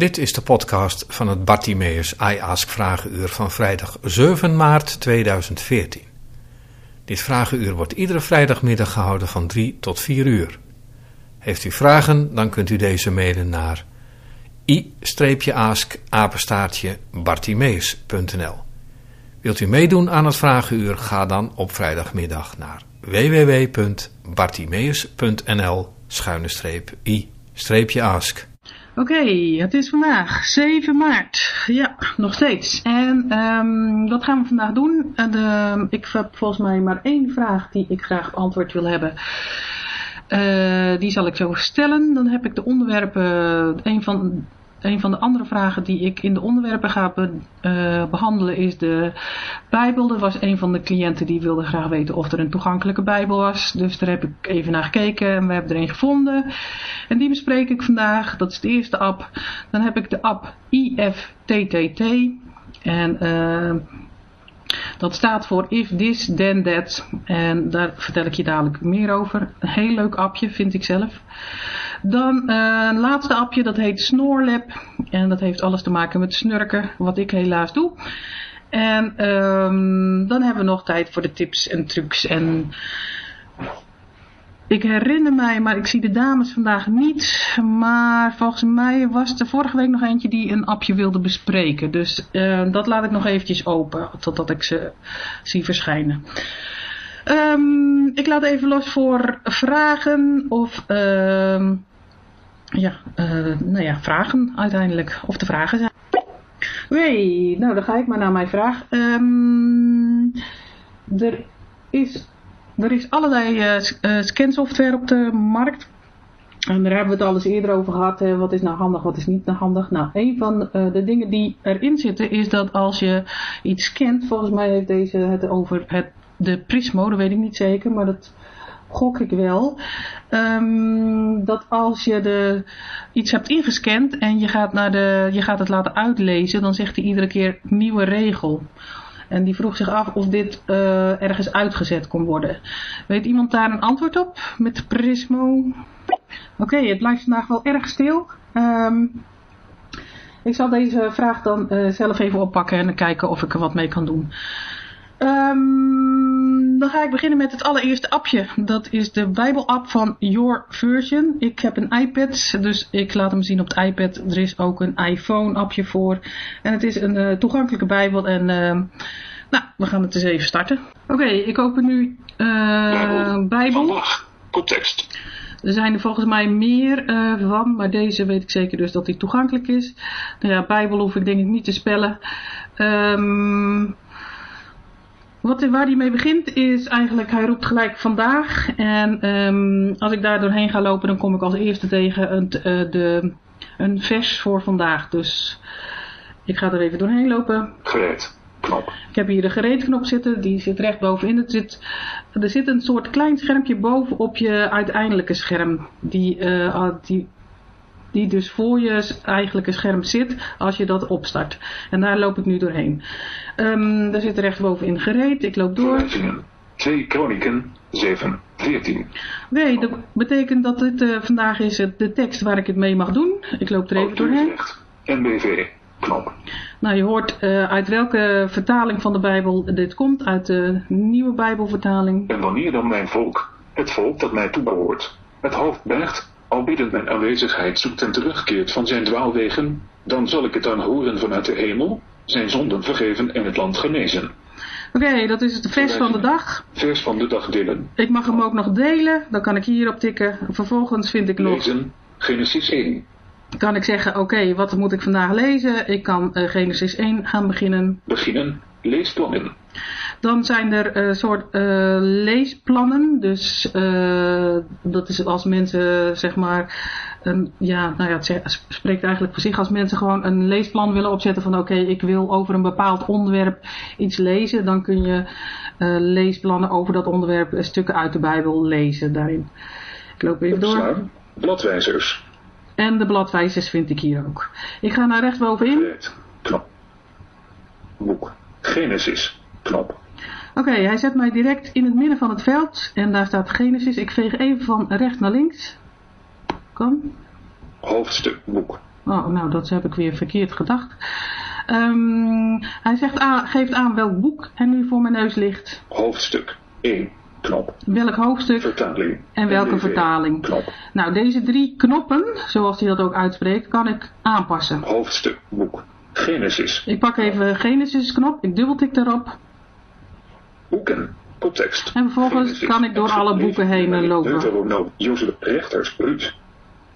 Dit is de podcast van het Bartimeus I Ask Vragenuur van vrijdag 7 maart 2014. Dit vragenuur wordt iedere vrijdagmiddag gehouden van 3 tot 4 uur. Heeft u vragen, dan kunt u deze mailen naar i-ask bartimeus.nl Wilt u meedoen aan het vragenuur, ga dan op vrijdagmiddag naar www.bartimeus.nl Oké, het is vandaag 7 maart. Ja, nog steeds. En um, wat gaan we vandaag doen? De, ik heb volgens mij maar één vraag die ik graag antwoord wil hebben. Uh, die zal ik zo stellen. Dan heb ik de onderwerpen, een van een van de andere vragen die ik in de onderwerpen ga be, uh, behandelen is de Bijbel. Er was een van de cliënten die wilde graag weten of er een toegankelijke Bijbel was. Dus daar heb ik even naar gekeken en we hebben er een gevonden. En die bespreek ik vandaag. Dat is de eerste app. Dan heb ik de app IFTTT. En uh, dat staat voor If This Then That. En daar vertel ik je dadelijk meer over. Een heel leuk appje vind ik zelf. Dan uh, een laatste appje, dat heet Snorlab. En dat heeft alles te maken met snurken, wat ik helaas doe. En um, dan hebben we nog tijd voor de tips en trucs. En ik herinner mij, maar ik zie de dames vandaag niet. Maar volgens mij was er vorige week nog eentje die een appje wilde bespreken. Dus uh, dat laat ik nog eventjes open, totdat ik ze zie verschijnen. Um, ik laat even los voor vragen of... Uh, ja, uh, nou ja, vragen uiteindelijk. Of de vragen zijn. Nee, nou dan ga ik maar naar mijn vraag. Um, er, is, er is allerlei uh, scansoftware op de markt. En daar hebben we het al eens eerder over gehad. Hè. Wat is nou handig, wat is niet nou handig. Nou, een van de dingen die erin zitten is dat als je iets scant. Volgens mij heeft deze het over het, de Prismo, dat weet ik niet zeker. Maar dat gok ik wel, um, dat als je de, iets hebt ingescand en je gaat, naar de, je gaat het laten uitlezen, dan zegt hij iedere keer nieuwe regel. En die vroeg zich af of dit uh, ergens uitgezet kon worden. Weet iemand daar een antwoord op met Prismo? Oké, het blijft vandaag wel erg stil. Um, ik zal deze vraag dan uh, zelf even oppakken en kijken of ik er wat mee kan doen. Um, dan ga ik beginnen met het allereerste appje. Dat is de Bijbel-app van Your Version. Ik heb een iPad, dus ik laat hem zien op het iPad. Er is ook een iPhone-appje voor. En het is een uh, toegankelijke Bijbel. En uh, nou, we gaan het eens even starten. Oké, okay, ik open nu uh, Bijbel. Vandaag, context. Er zijn er volgens mij meer uh, van, maar deze weet ik zeker dus dat die toegankelijk is. Nou ja, Bijbel hoef ik denk ik niet te spellen. Um, wat, waar hij mee begint is eigenlijk, hij roept gelijk vandaag. En um, als ik daar doorheen ga lopen, dan kom ik als eerste tegen een, uh, de, een vers voor vandaag. Dus ik ga er even doorheen lopen. Gereed. Knop. Ik heb hier de gereedknop zitten, die zit recht bovenin. Er zit, er zit een soort klein schermpje bovenop je uiteindelijke scherm. Die, uh, die die dus voor je eigenlijke scherm zit als je dat opstart. En daar loop ik nu doorheen. Um, daar zit rechtsbovenin gereed. Ik loop door. 2 Kronieken 7, 14. Nee, dat betekent dat dit uh, vandaag is het, de tekst waar ik het mee mag doen. Ik loop er even doorheen. NBV, knop. Nou, je hoort uh, uit welke vertaling van de Bijbel dit komt. Uit de nieuwe Bijbelvertaling. En wanneer dan mijn volk, het volk dat mij toebehoort, het hoofd bergt al biedend mijn aanwezigheid zoekt en terugkeert van zijn dwaalwegen, dan zal ik het dan horen vanuit de hemel, zijn zonden vergeven en het land genezen. Oké, okay, dat is het vers van de dag. Vers van de dag delen. Ik mag hem ook nog delen, dan kan ik hierop tikken. Vervolgens vind ik nog... Lezen, Genesis 1. Kan ik zeggen, oké, okay, wat moet ik vandaag lezen? Ik kan uh, Genesis 1 gaan beginnen. Beginnen, leesplannen. Dan zijn er een uh, soort uh, leesplannen. Dus uh, dat is als mensen zeg maar, een, ja, nou ja, het spreekt eigenlijk voor zich als mensen gewoon een leesplan willen opzetten van oké, okay, ik wil over een bepaald onderwerp iets lezen. Dan kun je leesplannen over dat onderwerp stukken uit de Bijbel lezen daarin. Ik loop even door. Bladwijzers. En de bladwijzers vind ik hier ook. Ik ga naar rechtsbovenin. Knop. Boek. Genesis. Knop. Oké, okay, hij zet mij direct in het midden van het veld. En daar staat Genesis. Ik veeg even van rechts naar links. Kom. Hoofdstuk boek. Oh, nou, dat heb ik weer verkeerd gedacht. Ehm, hij zegt geeft aan welk boek er nu voor mijn neus ligt. Hoofdstuk 1. Knop. Welk hoofdstuk Vertaling. en welke NBV. vertaling. Knop. Nou, deze drie knoppen, zoals hij dat ook uitspreekt, kan ik aanpassen. Hoofdstuk. Boek. Genesis. Ik pak even Genesis knop, ik dubbeltik daarop. Boeken. Koptekst. En vervolgens kan ik door alle boeken heen eh, lopen. Deuteronoom. Jozef. Rechters. Ruud.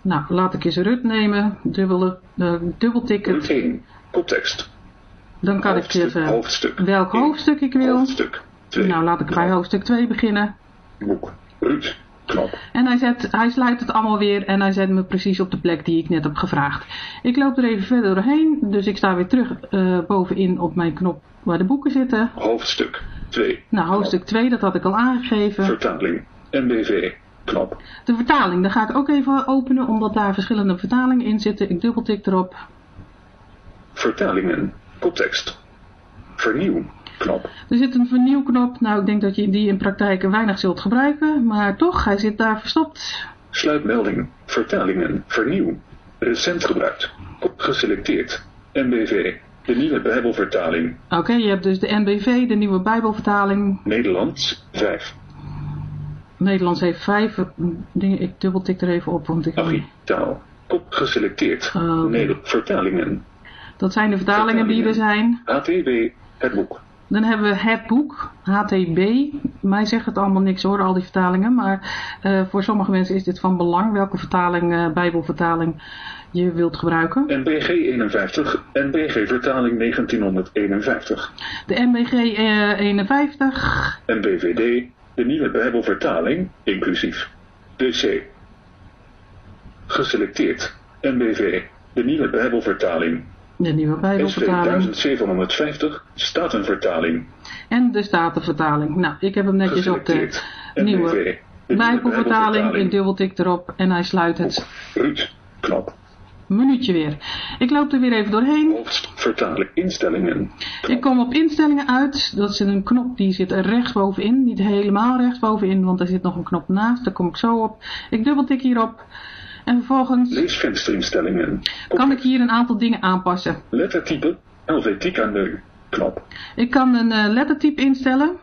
Nou, laat ik eens Rut nemen, dubbele, eh, dubbeltikken. Ruud 1. Koptekst. Dan kan ik even Hoofdstuk. welk 1. hoofdstuk ik wil. Hoofdstuk 2. Nou, laat ik bij hoofdstuk 2 beginnen. Boek. Ruud. Knop. En hij, zet, hij sluit het allemaal weer en hij zet me precies op de plek die ik net heb gevraagd. Ik loop er even verder doorheen, dus ik sta weer terug eh, bovenin op mijn knop waar de boeken zitten. Hoofdstuk 2. Nou, hoofdstuk 2, dat had ik al aangegeven. Vertaling. NBV. Knop. De vertaling, daar ga ik ook even openen, omdat daar verschillende vertalingen in zitten. Ik dubbeltik erop. Vertalingen. Koptekst. Vernieuw. Knop. Er zit een vernieuwknop. Nou, ik denk dat je die in praktijk weinig zult gebruiken, maar toch, hij zit daar verstopt. Sluitmelding. Vertalingen. Vernieuw. Recent gebruikt. Geselecteerd. NBV. De nieuwe Bijbelvertaling. Oké, je hebt dus de NBV, de nieuwe Bijbelvertaling. Nederlands 5. Nederlands heeft vijf dingen. Ik dubbeltik er even op, want ik... Agri. Taal. Op geselecteerd. Oh, oké. Neder- Vertalingen. Dat zijn de vertalingen die er zijn. HTB. Het boek. Dan hebben we het boek, HTB. Mij zegt het allemaal niks hoor, al die vertalingen. Maar eh, voor sommige mensen is dit van belang, welke vertaling, eh, bijbelvertaling je wilt gebruiken. NBG 51. NBG vertaling 1951. De NBG eh, 51, NBVD. De nieuwe Bijbelvertaling. Inclusief. DC. Geselecteerd. NBV. De nieuwe Bijbelvertaling. de nieuwe bijbelvertaling. 1750. Statenvertaling. En de Statenvertaling. Nou, ik heb hem netjes op de nieuwe. De nieuwe bijbelvertaling. Ik dubbeltik erop en hij sluit het Ruud. Knop. Minuutje weer. Ik loop er weer even doorheen. Hoofdvertaling. Instellingen. Ik kom op instellingen uit. Dat is een knop die zit rechtsbovenin. Niet helemaal rechtsbovenin, want er zit nog een knop naast. Daar kom ik zo op. Ik dubbeltik hierop. En vervolgens Leesvensterinstellingen. kan ik hier een aantal dingen aanpassen. Lettertype. Helvetica nu. Knop. Ik kan een eh, lettertype instellen.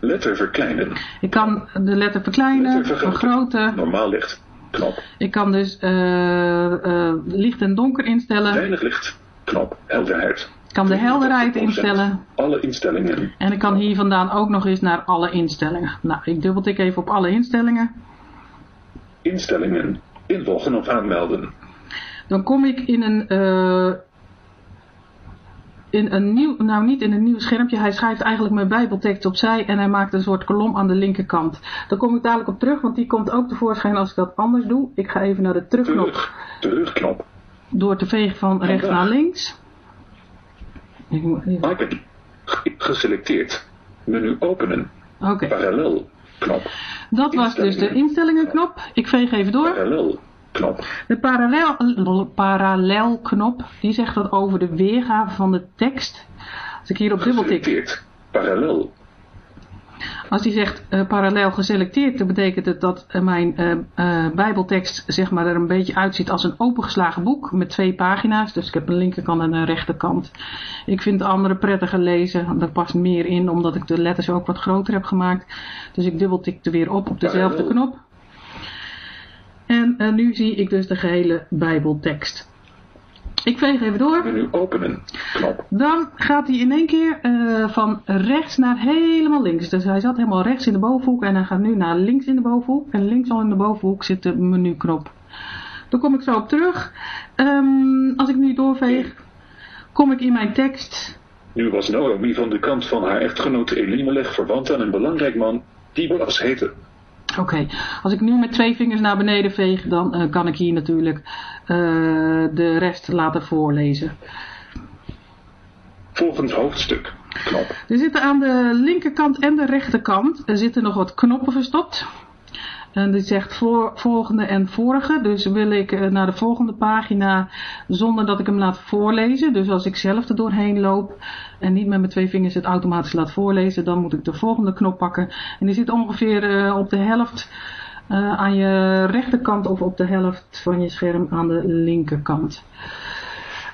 Letter verkleinen. Ik kan de letter verkleinen, vergroten. Normaal licht. Knop. Ik kan dus eh, eh, licht en donker instellen. Weinig licht. Knop. Helderheid. Ik kan de helderheid 83%. instellen. Alle instellingen. En ik kan hier vandaan ook nog eens naar alle instellingen. Nou, ik dubbeltik even op alle instellingen. Instellingen. Inloggen of aanmelden. Dan kom ik in een, eh, in een nieuw, nou niet in een nieuw schermpje. Hij schrijft eigenlijk mijn bijbeltekst opzij en hij maakt een soort kolom aan de linkerkant. Daar kom ik dadelijk op terug, want die komt ook tevoorschijn als ik dat anders doe. Ik ga even naar de terugknop Terug. Terugknop. door te vegen van rechts naar links. Ik moet even- Icon. Ge- Geselecteerd. Menu openen. Oké, Parallel. Knop. dat was dus de instellingenknop. Ik veeg even door. Parallel. Knop. De parallel, parallelknop, die zegt wat over de weergave van de tekst. Als ik hier op dubbeltik. Parallel. als die zegt eh, parallel geselecteerd, dan betekent het dat eh, mijn eh, bijbeltekst zeg maar, er een beetje uitziet als een opengeslagen boek met twee pagina's. Dus ik heb een linkerkant en een rechterkant. Ik vind de andere prettiger lezen, daar past meer in omdat ik de letters ook wat groter heb gemaakt. Dus ik dubbeltik er weer op op dezelfde Parallel. knop. En eh, nu zie ik dus de gehele bijbeltekst. Ik veeg even door. Menu openen. Knop. Dan gaat hij in één keer eh, van rechts naar helemaal links. Dus hij zat helemaal rechts in de bovenhoek en hij gaat nu naar links in de bovenhoek. En links al in de bovenhoek zit de menuknop. Daar kom ik zo op terug. Ehm, als ik nu doorveeg, kom ik in mijn tekst. Nu was Naomi van de kant van haar echtgenoot Elimelech verwant aan een belangrijk man die Boas heette. Oké, als ik nu met twee vingers naar beneden veeg, dan eh, kan ik hier natuurlijk eh, de rest laten voorlezen. Volgend hoofdstuk. Knop. Er zitten aan de linkerkant en de rechterkant er zitten nog wat knoppen verstopt. En die zegt voor, volgende en vorige. Dus wil ik eh, naar de volgende pagina zonder dat ik hem laat voorlezen. Dus als ik zelf er doorheen loop en niet met mijn twee vingers het automatisch laat voorlezen, dan moet ik de volgende knop pakken. En die zit ongeveer eh, op de helft Uh, aan je rechterkant of op de helft van je scherm aan de linkerkant.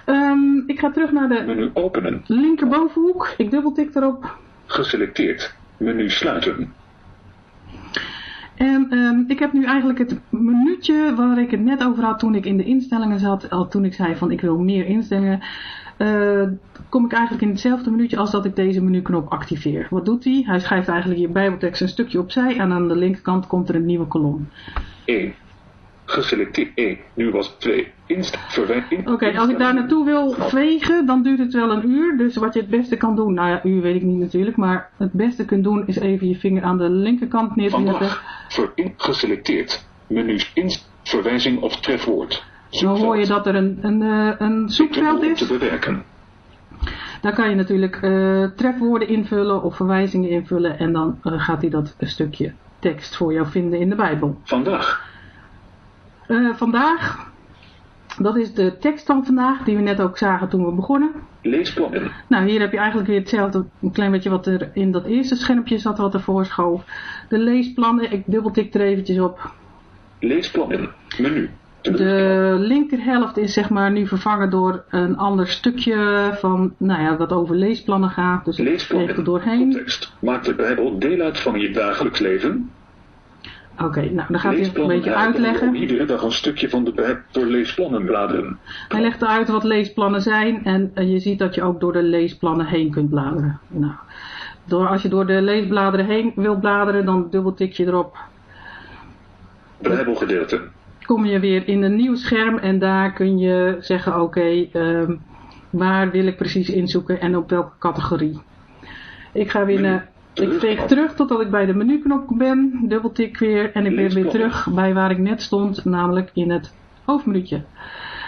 Um, ik ga terug naar de Menu openen. linkerbovenhoek. Ik dubbeltik erop. Geselecteerd. Menu sluiten. En um, ik heb nu eigenlijk het minuutje waar ik het net over had toen ik in de instellingen zat. Al toen ik zei van ik wil meer instellingen. Uh, kom ik eigenlijk in hetzelfde minuutje als dat ik deze menuknop activeer. Wat doet hij? Hij schrijft eigenlijk je bijbeltekst een stukje opzij en aan de linkerkant komt er een nieuwe kolom. 1. Geselecteerd 1. Nu was 2. Inst Oké, als ik daar naartoe wil vegen, dan duurt het wel een uur. Dus wat je het beste kan doen, nou ja, uur weet ik niet natuurlijk, maar het beste kunt doen is even je vinger aan de linkerkant neer te zetten. Geselecteerd. Menus inst verwijzing of trefwoord. Dan hoor je dat er een, een, uh, een zoekveld is. te bewerken. Daar kan je natuurlijk uh, trefwoorden invullen of verwijzingen invullen en dan uh, gaat hij dat stukje tekst voor jou vinden in de Bijbel. Vandaag. Uh, vandaag, dat is de tekst van vandaag die we net ook zagen toen we begonnen. Leesplannen. Nou, hier heb je eigenlijk weer hetzelfde, een klein beetje wat er in dat eerste schermpje zat wat ervoor schoof. De leesplannen, ik dubbeltik er eventjes op. Leesplannen. Menu. De linkerhelft is zeg maar nu vervangen door een ander stukje van, nou ja, wat over leesplannen gaat. Dus ik streep er doorheen. Context. Maakt de Bijbel deel uit van je dagelijks leven? Oké, okay, nou dan gaat hij het een beetje uitleggen. Iedere dag een stukje van de door leesplannen bladeren. Hij legt uit wat leesplannen zijn en uh, je ziet dat je ook door de leesplannen heen kunt bladeren. Nou, door, als je door de leesbladeren heen wilt bladeren, dan dubbeltik je erop. Bijbelgedeelte kom je weer in een nieuw scherm en daar kun je zeggen oké, okay, um, waar wil ik precies inzoeken en op welke categorie. Ik ga weer naar, ik veeg terug totdat ik bij de menuknop ben, dubbeltik weer en ik ben weer terug bij waar ik net stond, namelijk in het hoofdmenuutje.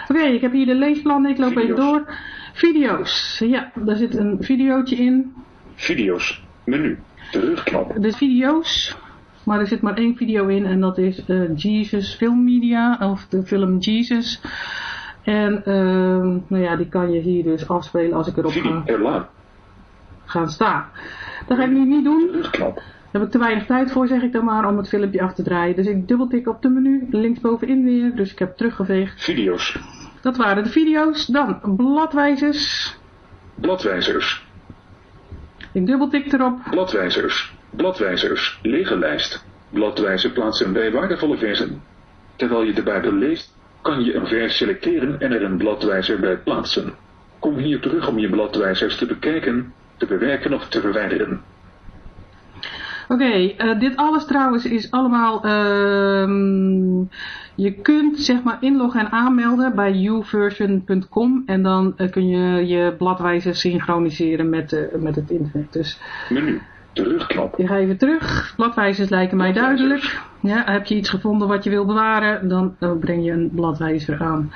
Oké, okay, ik heb hier de leesplannen, ik loop Video's. even door. Video's, ja, daar zit een videootje in. Video's, menu, terugknop. De video's, maar er zit maar één video in en dat is uh, Jesus Film Media, of de film Jesus. En uh, nou ja, die kan je hier dus afspelen als ik erop ga, Erlaan. Gaan staan. Dat ga ik nu niet doen. Daar heb ik te weinig tijd voor, zeg ik dan maar, om het filmpje af te draaien. Dus ik dubbeltik op de menu, linksbovenin weer. Dus ik heb teruggeveegd. Video's. Dat waren de video's. Dan bladwijzers. Bladwijzers. Ik dubbeltik erop. Bladwijzers. Bladwijzers, lege lijst. Bladwijzer plaatsen bij waardevolle versen. Terwijl je de Bijbel leest, kan je een vers selecteren en er een bladwijzer bij plaatsen. Kom hier terug om je bladwijzers te bekijken, te bewerken of te verwijderen. Oké, okay, uh, dit alles trouwens is allemaal, uh, je kunt zeg maar inloggen en aanmelden bij uversion.com en dan uh, kun je je bladwijzer synchroniseren met, met het internet. Dus, Menu. Terugknop. Je gaat even terug. Bladwijzers lijken mij duidelijk. Ja, heb je iets gevonden wat je wil bewaren, dan, dan breng je een bladwijzer aan.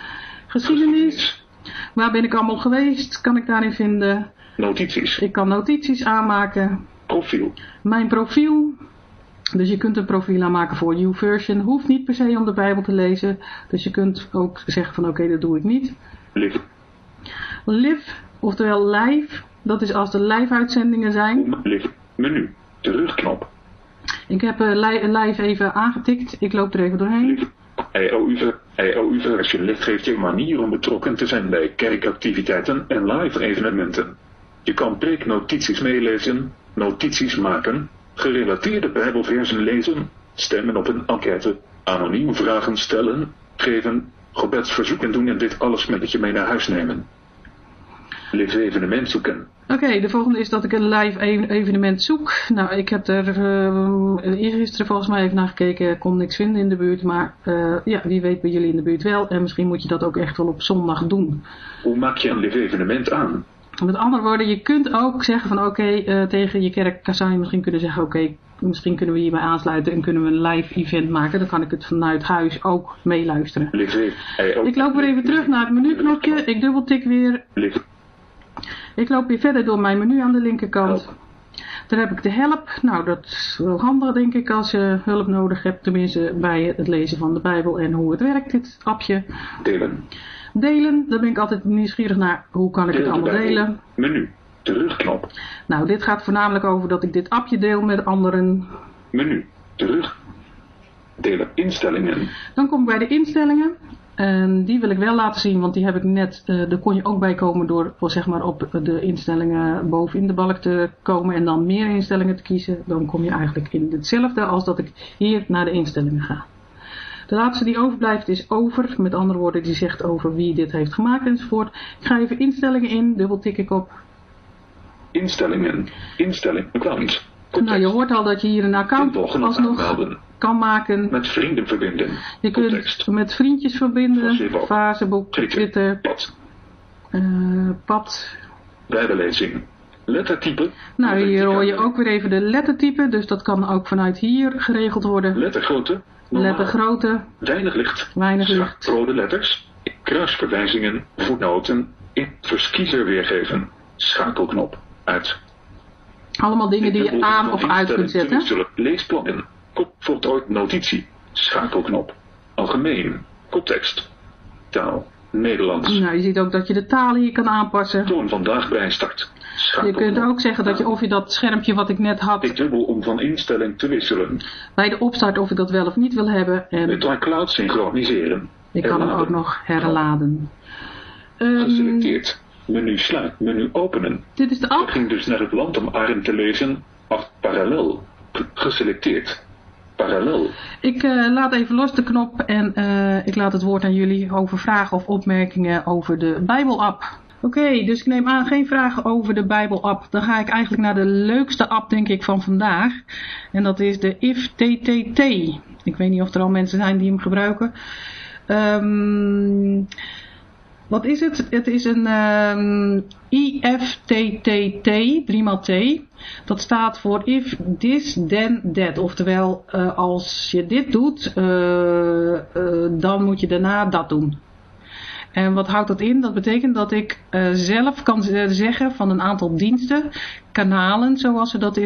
Geschiedenis. Waar ben ik allemaal geweest? Kan ik daarin vinden? Notities. Ik kan notities aanmaken. Profiel. Mijn profiel. Dus je kunt een profiel aanmaken voor YouVersion. Hoeft niet per se om de Bijbel te lezen. Dus je kunt ook zeggen van oké, okay, dat doe ik niet. Live. Live, oftewel live. Dat is als er live uitzendingen zijn. Live. Menu. Terugknop. Ik heb li live even aangetikt. Ik loop er even doorheen. IOU-version licht geeft je een manier om betrokken te zijn bij kerkactiviteiten en live evenementen. Je kan preeknotities meelezen, notities maken, gerelateerde bijbelversen lezen, stemmen op een enquête, anoniem vragen stellen, geven, gebedsverzoeken doen en dit alles met je mee naar huis nemen. Live evenement zoeken. Oké, okay, de volgende is dat ik een live evenement zoek. Nou, ik heb er uh, eergisteren volgens mij even naar gekeken, kon niks vinden in de buurt. Maar uh, ja, wie weet bij jullie in de buurt wel. En misschien moet je dat ook echt wel op zondag doen. Hoe maak je een live evenement aan? Met andere woorden, je kunt ook zeggen van oké, okay, uh, tegen je kerk zou je misschien kunnen zeggen oké, okay, misschien kunnen we hierbij aansluiten en kunnen we een live event maken. Dan kan ik het vanuit huis ook meeluisteren. Ik loop weer even terug naar het menuknopje. Ik dubbeltik weer. Ik loop weer verder door mijn menu aan de linkerkant. Help. Dan heb ik de help. Nou, dat is wel handig denk ik als je hulp nodig hebt. Tenminste bij het lezen van de Bijbel en hoe het werkt, dit appje. Delen. Delen, daar ben ik altijd nieuwsgierig naar. Hoe kan ik Deel het allemaal delen? Menu. Terugknop. Nou, dit gaat voornamelijk over dat ik dit appje deel met anderen. Menu. Terug. Delen instellingen. Dan kom ik bij de instellingen. En die wil ik wel laten zien, want die heb ik net, uh, daar kon je ook bij komen door zeg maar, op de instellingen bovenin de balk te komen en dan meer instellingen te kiezen. Dan kom je eigenlijk in hetzelfde als dat ik hier naar de instellingen ga. De laatste die overblijft is over, met andere woorden die zegt over wie dit heeft gemaakt enzovoort. Ik ga even instellingen in, dubbel tik ik op. Instellingen, instelling, account. Nou, je hoort al dat je hier een account alsnog kan maken. Met vrienden verbinden. Je kunt met vriendjes verbinden. Facebook, Twitter. Pad. Uh, pad. Bijbelezing. Lettertype. Nou, hier hoor je ook weer even de lettertype. Dus dat kan ook vanuit hier geregeld worden. Lettergrootte. Lettergrootte. Weinig licht. Weinig licht. Rode letters. Kruisverwijzingen. Voetnoten. In verkiezer weergeven. Schakelknop. Uit. Allemaal dingen die je aan of uit kunt zetten. Leesplannen. Kop voltooid notitie. Schakelknop. Algemeen. Koptekst. Taal. Nederlands. Nou, je ziet ook dat je de taal hier kan aanpassen. Toon vandaag bij start. Je kunt ook zeggen dat je of je dat schermpje wat ik net had... Ik dubbel om van instelling te wisselen. Bij de opstart of ik dat wel of niet wil hebben. En Met iCloud synchroniseren. Je kan hem ook nog herladen. Um, Geselecteerd. Menu sluit, menu openen. Dit is de app. Ik ging dus naar het land om Arend te lezen. Af parallel. Geselecteerd. Ik uh, laat even los de knop en uh, ik laat het woord aan jullie over vragen of opmerkingen over de Bijbel-app. Oké, dus ik neem aan geen vragen over de Bijbel-app. Dan ga ik eigenlijk naar de leukste app, denk ik, van vandaag. En dat is de IFTTT. Ik weet niet of er al mensen zijn die hem gebruiken. Um, wat is het? Het is een um, IFTTT, 3 T. Dat staat voor if this then that. Oftewel, uh, als je dit doet, uh, uh, dan moet je daarna dat doen. En wat houdt dat in? Dat betekent dat ik zelf kan zeggen van een aantal diensten, kanalen zoals ze dat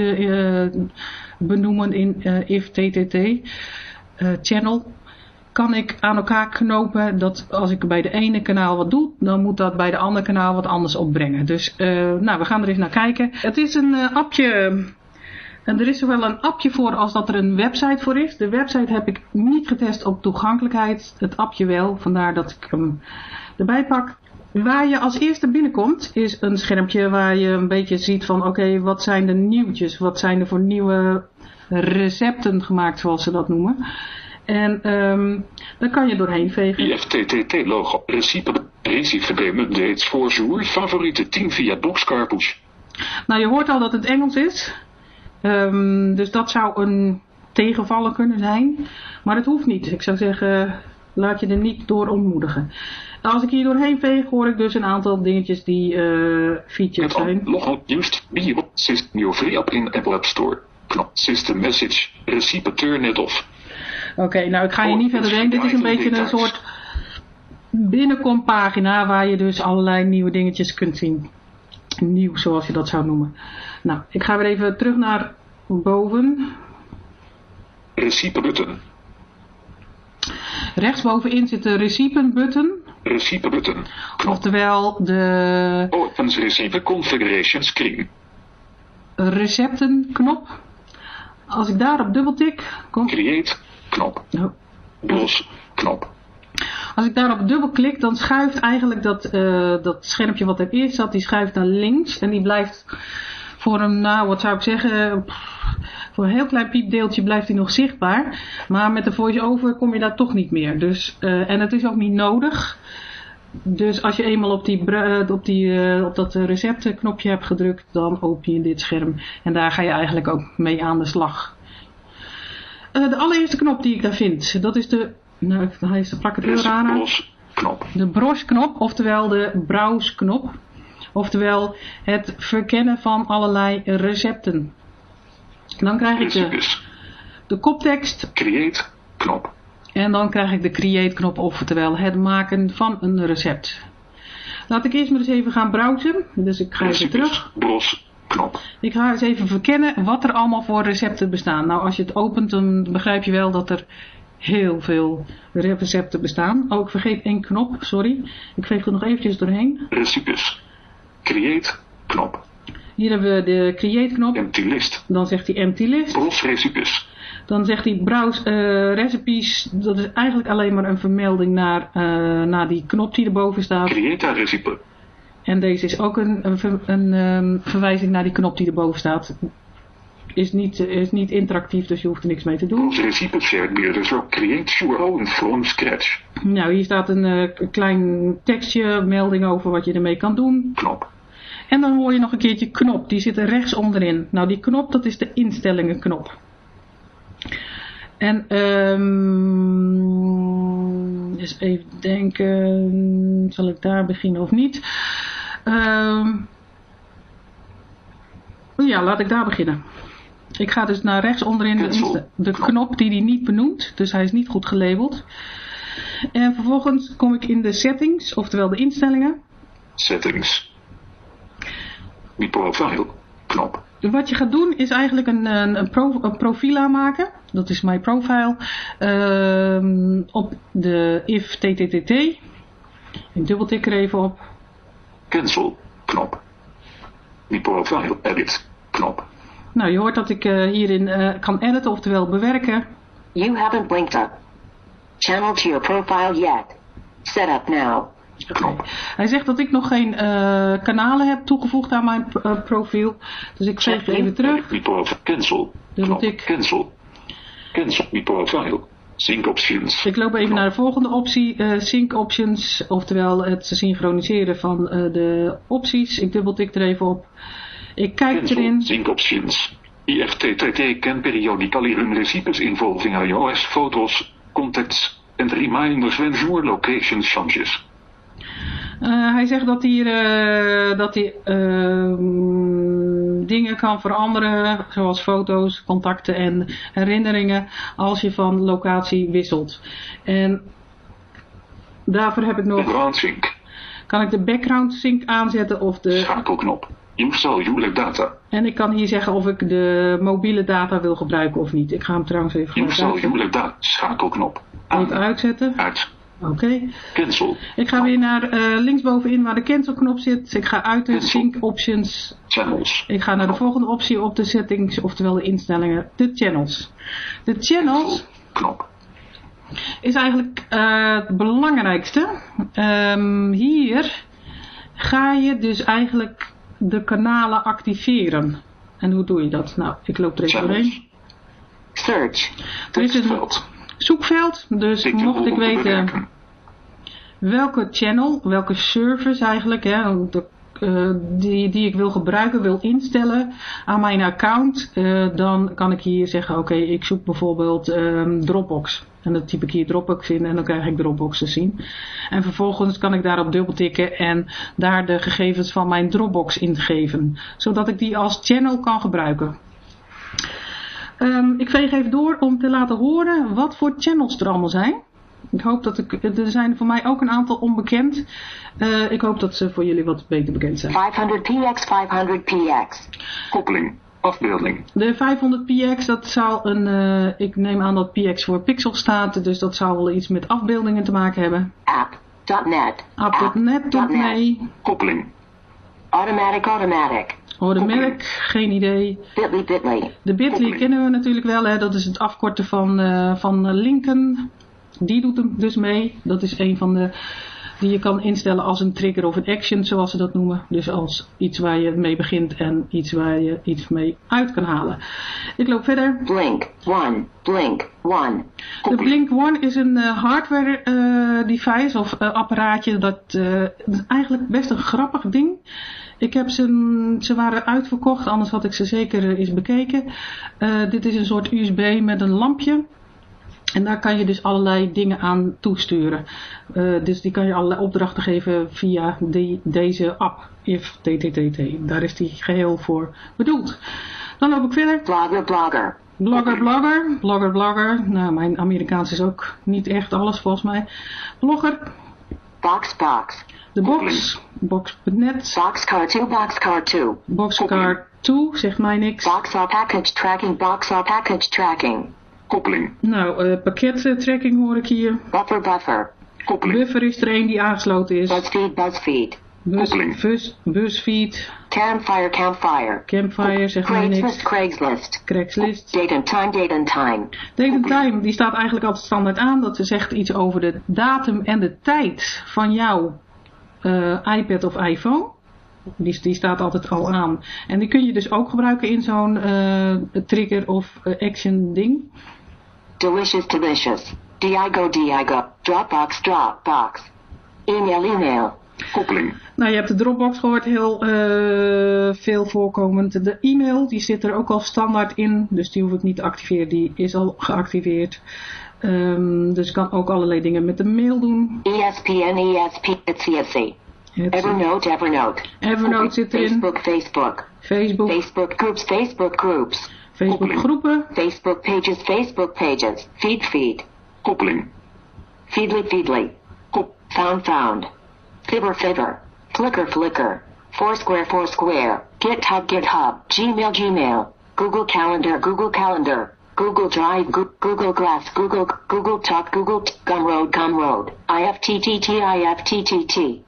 benoemen in IFTTT, channel kan ik aan elkaar knopen dat als ik bij de ene kanaal wat doe, dan moet dat bij de andere kanaal wat anders opbrengen. Dus uh, nou, we gaan er eens naar kijken. Het is een uh, appje, en er is zowel een appje voor als dat er een website voor is. De website heb ik niet getest op toegankelijkheid, het appje wel, vandaar dat ik hem erbij pak. Waar je als eerste binnenkomt is een schermpje waar je een beetje ziet van oké, wat zijn de nieuwtjes, wat zijn er voor nieuwe recepten gemaakt zoals ze dat noemen. En um, daar kan je doorheen vegen. IFTTT logo. Recipe. Recipe dates voorzoer. Favoriete team via Boxcarpush. Nou, je hoort al dat het Engels is. Um, dus dat zou een tegenvallen kunnen zijn. Maar het hoeft niet. Ik zou zeggen, laat je er niet door ontmoedigen. Als ik hier doorheen veeg, hoor ik dus een aantal dingetjes die uh, features zijn. Logo, juist, bio, system, free app in Apple App Store. Knop, system message, recipe turn it off. Oké, okay, nou ik ga je niet verder heen. Dit is een beetje een soort binnenkompagina waar je dus allerlei nieuwe dingetjes kunt zien. Nieuw, zoals je dat zou noemen. Nou, ik ga weer even terug naar boven. Recipe button. Rechtsbovenin zit de recipe button. Recipe button. Knop. Oftewel de... Opens recipe configuration screen. Recepten knop. Als ik daarop dubbeltik... Komt... Create knop. Los knop. Als ik daarop dubbelklik, dan schuift eigenlijk dat, uh, dat schermpje wat er eerst zat, die schuift naar links. En die blijft voor een, nou wat zou ik zeggen, voor een heel klein piepdeeltje blijft hij nog zichtbaar. Maar met de voice-over kom je daar toch niet meer. Dus, uh, en het is ook niet nodig. Dus als je eenmaal op, die, op, die, uh, op dat receptenknopje hebt gedrukt, dan open je dit scherm. En daar ga je eigenlijk ook mee aan de slag. Uh, de allereerste knop die ik daar vind, dat is de, nou hij is, plak het heel raar aan. knop. De brosknop, oftewel de browsknop. Oftewel het verkennen van allerlei recepten. Dan krijg ik de, de koptekst. Create knop. En dan krijg ik de create knop, oftewel het maken van een recept. Laat ik eerst maar eens even gaan browsen. Dus ik ga even terug. Bros Ik ga eens even verkennen wat er allemaal voor recepten bestaan. Nou, als je het opent, dan begrijp je wel dat er heel veel recepten bestaan. Oh, ik vergeet één knop, sorry. Ik veeg er nog eventjes doorheen. Recipes. Create knop. Hier hebben we de create knop. Empty list. Dan zegt hij empty list. Bros recipes. Dan zegt hij browse eh, recipes. Dat is eigenlijk alleen maar een vermelding naar, eh, naar die knop die erboven staat. Create a recipe. En deze is ook een, een, ehm, verwijzing naar die knop die erboven staat. Is niet, is niet interactief, dus je hoeft er niks mee te doen. Recipe shared beheerder zo create your own from scratch. Nou, hier staat een eh, klein tekstje, melding over wat je ermee kan doen. Knop. En dan hoor je nog een keertje knop, die zit er rechts onderin. Nou, die knop, dat is de instellingenknop. En, ehm eens even denken, zal ik daar beginnen of niet? Ehm ja, laat ik daar beginnen. Ik ga dus naar rechts onderin de, de knop die hij niet benoemt, dus hij is niet goed gelabeld. En vervolgens kom ik in de settings, oftewel de instellingen. Settings. Die profile. Knop. Wat je gaat doen is eigenlijk een, een, een, pro, een profiel aanmaken. Dat is my profile. Ehm, op de if ttt. Ik dubbeltik er even op. Cancel. Knop. Die profile. Edit. Knop. Nou, je hoort dat ik eh, hierin eh, kan editen, oftewel bewerken. You haven't linked up. Channel to your profile yet. Set up now. Knop. Hij zegt dat ik nog geen eh, kanalen heb toegevoegd aan mijn profiel. Dus ik veeg even terug. Cancel. Dubbel Knop. tik. Cancel. Cancel. Die profile. Sync options. Ik loop even naar de volgende optie, eh, Sync Options, oftewel het synchroniseren van eh, de opties. Ik dubbeltik er even op. Ik kijk Cancel. erin. Sync options. IFTTT can periodically run recipes involving iOS, foto's, contacts and reminders when your location changes. Eh, hij zegt dat hij, eh, dat hij ehm, dingen kan veranderen, zoals foto's, contacten en herinneringen, als je van locatie wisselt. En daarvoor heb ik nog, Background sync. kan ik de background sync aanzetten of de Schakelknop. Use cellular data. En ik kan hier zeggen of ik de mobiele data wil gebruiken of niet. Ik ga hem trouwens even Use uitzetten. cellular data. Schakelknop. Even Aan. uitzetten. Uit. Oké. Cancel. Ik ga weer naar eh, linksbovenin waar de cancel knop zit. Ik ga uit de Cancel. sync options. Channels. Ik ga naar de volgende optie op de settings, oftewel de instellingen. De channels. De channels Knop. is eigenlijk eh, het belangrijkste. Ehm, hier ga je dus eigenlijk de kanalen activeren. En hoe doe je dat? Nou, ik loop er even doorheen. Search. Er is een. Zoekveld, dus mocht ik weten welke channel, welke service eigenlijk, hè, de, eh, die, die ik wil gebruiken, wil instellen aan mijn account, eh, dan kan ik hier zeggen, oké, ik zoek bijvoorbeeld ehm, Dropbox. En dan typ ik hier Dropbox in en dan krijg ik Dropbox te zien. En vervolgens kan ik daarop dubbeltikken en daar de gegevens van mijn Dropbox ingeven. Zodat ik die als channel kan gebruiken. Ehm, ik veeg even door om te laten horen wat voor channels er allemaal zijn. Ik hoop dat ik, er zijn voor mij ook een aantal onbekend. Eh, ik hoop dat ze voor jullie wat beter bekend zijn. 500px, 500px. Koppeling. Afbeelding. De 500px, dat zou een, eh, ik neem aan dat px voor pixel staat, dus dat zou wel iets met afbeeldingen te maken hebben. App.net. App.net mee. Koppeling. Automatic, automatic. Automatic, geen idee. Bitly, bitly. De Bitly kennen we natuurlijk wel, hè? dat is het afkorten van, eh, van eh, linken. Die doet hem dus mee. Dat is een van de die je kan instellen als een trigger of een action, zoals ze dat noemen. Dus als iets waar je mee begint en iets waar je iets mee uit kan halen. Ik loop verder. Blink. 1. Blink. 1. De Blink One is een eh, hardware device of apparaatje. Dat, dat is eigenlijk best een grappig ding. Ik heb ze, ze waren uitverkocht, anders had ik ze zeker eh, eens bekeken. Eh, dit is een soort USB met een lampje. En daar kan je dus allerlei dingen aan toesturen. Eh, dus die kan je allerlei opdrachten geven via die, deze app, if TTTT. Daar is die geheel voor bedoeld. Dan loop ik verder. Blogger, blogger. Blogger, blogger, blogger, blogger. Nou, mijn Amerikaans is ook niet echt alles volgens mij. Blogger, Box, box. De box, box.net, Boxcar 2, boxcar 2. boxcar 2, zegt mij niks. Boxar package tracking, boxar package tracking. Koppeling. Nou, eh pakkettracking hoor ik hier. Buffer, buffer. Koppeling. Buffer is er een die aangesloten is. BuzzFeed, BuzzFeed. Bus, Koppeling. bus, BuzzFeed, Campfire, campfire. Campfire, zegt mij Craigslist, niks. Craigslist. Craigslist. Date and time, date and time. Date and time, die staat eigenlijk altijd standaard aan. Dat zegt iets over de datum en de tijd van jouw iPad of iPhone. Die, die staat altijd al aan. En die kun je dus ook gebruiken in zo'n eh, trigger of eh, action ding. Delicious, delicious. Diago, Diago. Dropbox, Dropbox. Email, email. Koppeling. Nou, je hebt de Dropbox gehoord, heel eh, veel voorkomend. De e-mail, die zit er ook al standaard in, dus die hoef ik niet te activeren, die is al geactiveerd. Ehm, dus ik kan ook allerlei dingen met de mail doen. ESPN, ESP, CSC. Evernote, Evernote. Evernote zit erin, Facebook, Facebook. Facebook, Facebook groups, Facebook groups. Facebook groepen, Facebook pages, Facebook pages. Feed, feed. Koppeling. Feedly, feedly. Kop. Found, found. Fibber, fibber. Flickr, flickr. Foursquare, foursquare. GitHub, GitHub. Gmail, Gmail. Google Calendar, Google Calendar. Google Drive, Google Glass, Google, Google Talk, Google Gumroad, Gumroad. IFTTT, IFTTT.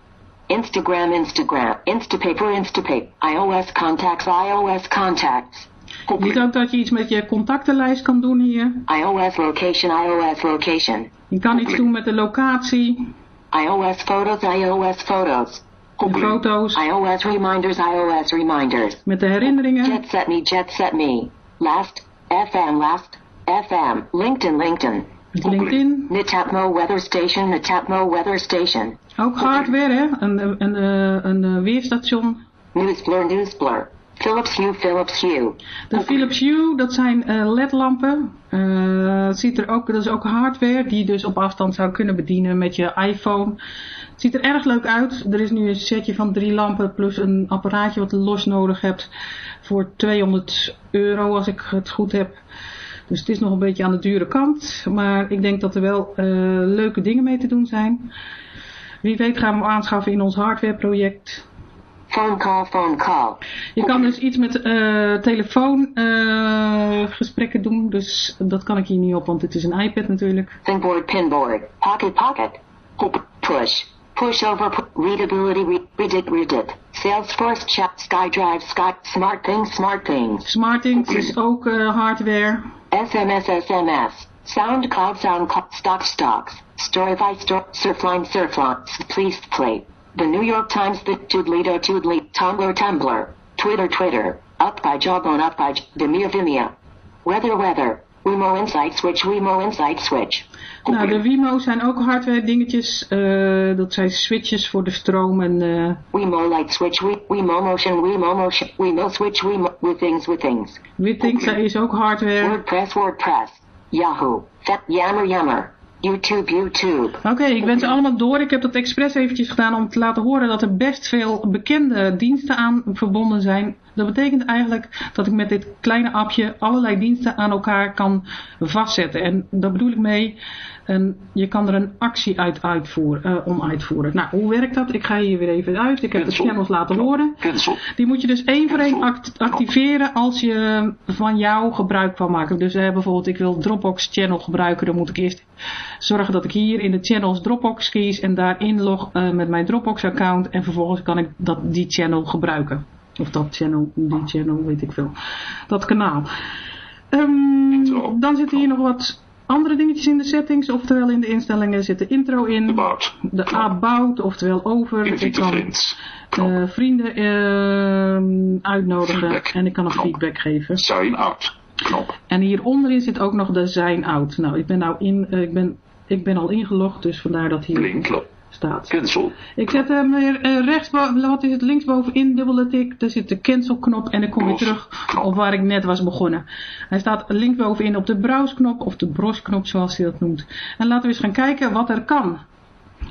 Instagram, Instagram. Instapaper, Instapaper. iOS contacts, iOS contacts. Je ziet ook dat je iets met je contactenlijst kan doen hier. iOS location, iOS location. Je kan iets doen met de locatie, iOS photos, iOS photos. de foto's, iOS reminders, iOS reminders. met de herinneringen. Jet set me, jet set me. Last, FM, last, FM. LinkedIn, LinkedIn. LinkedIn. Nitatmo Weather Station, Nitatmo Weather Station. Ook hardware, hè? Een, een, een, een, eh, weerstation. Newsblur, Newsblur. Philips Hue, Philips Hue. De Philips Hue, dat zijn eh, LED-lampen. Eh, ziet er ook, dat is ook hardware die je dus op afstand zou kunnen bedienen met je iPhone. Het ziet er erg leuk uit. Er is nu een setje van drie lampen plus een apparaatje wat je los nodig hebt voor 200 euro als ik het goed heb. Dus het is nog een beetje aan de dure kant. Maar ik denk dat er wel eh, leuke dingen mee te doen zijn. Wie weet gaan we hem aanschaffen in ons hardwareproject. Phone call, phone call. Je kan dus iets met eh telefoongesprekken doen. Dus dat kan ik hier niet op, want het is een iPad natuurlijk. Thinboard, pinboard. Pocket, pocket. Push. Push over. Readability. Re- Reddit. Reddit. Salesforce. Chat. SkyDrive. Sky. Smart things. Smart things. SmartThings is ook eh, hardware. SMS. SMS. SoundCloud. SoundCloud. Stock. Stocks. Storyby. Store. Surfline. Surfline. Please play. The New York Times. The Toodledo. Toodle. Tumblr. Tumblr. Twitter. Twitter. Up by Jawbone. Up by J- Vimeo. Vimeo. Weather. Weather. Wemo Insight Switch. Wemo Insight Switch. Nou, de Wimo's zijn ook hardware dingetjes. Eh, dat zijn switches voor de stroom en... eh, Wemo Light Switch, we, Wemo Motion, Wemo Motion, Wemo Switch, Wemo, with things, with things. Withings is ook hardware. WordPress, WordPress. Yahoo. Yammer, Yammer. YouTube, YouTube. Oké, ik ben ze allemaal door. Ik heb dat expres eventjes gedaan om te laten horen dat er best veel bekende diensten aan verbonden zijn. Dat betekent eigenlijk dat ik met dit kleine appje allerlei diensten aan elkaar kan vastzetten. En daar bedoel ik mee, en je kan er een actie uit uitvoeren, eh, om uitvoeren. Nou, hoe werkt dat? Ik ga hier weer even uit. Ik heb de channels laten horen. Cancel. Die moet je dus één voor één act- activeren als je van jou gebruik kan maken. Dus eh, bijvoorbeeld ik wil Dropbox channel gebruiken. Dan moet ik eerst zorgen dat ik hier in de channels Dropbox kies en daar inlog eh, met mijn Dropbox account. En vervolgens kan ik dat, die channel gebruiken. Of dat channel, die channel, weet ik veel. Dat kanaal. Ehm, dan zitten hier nog wat andere dingetjes in de settings. Oftewel in de instellingen zit de intro in. About. De about, oftewel over. Ik kan eh, vrienden ehm, uitnodigen Feedback. en ik kan nog Knop. feedback geven. Sign out. Knop. En hier onderin zit ook nog de sign out. Nou, ik ben nou in, eh, ik ben, ik ben al ingelogd, dus vandaar dat hier Link. Staat. Cancel. Ik zet hem weer eh, rechtsboven, wat is het, linksbovenin, dubbele tik, daar zit de cancel knop en dan kom je terug knop. op waar ik net was begonnen. Hij staat linksbovenin op de browse knop of de bros knop zoals hij dat noemt. En laten we eens gaan kijken wat er kan.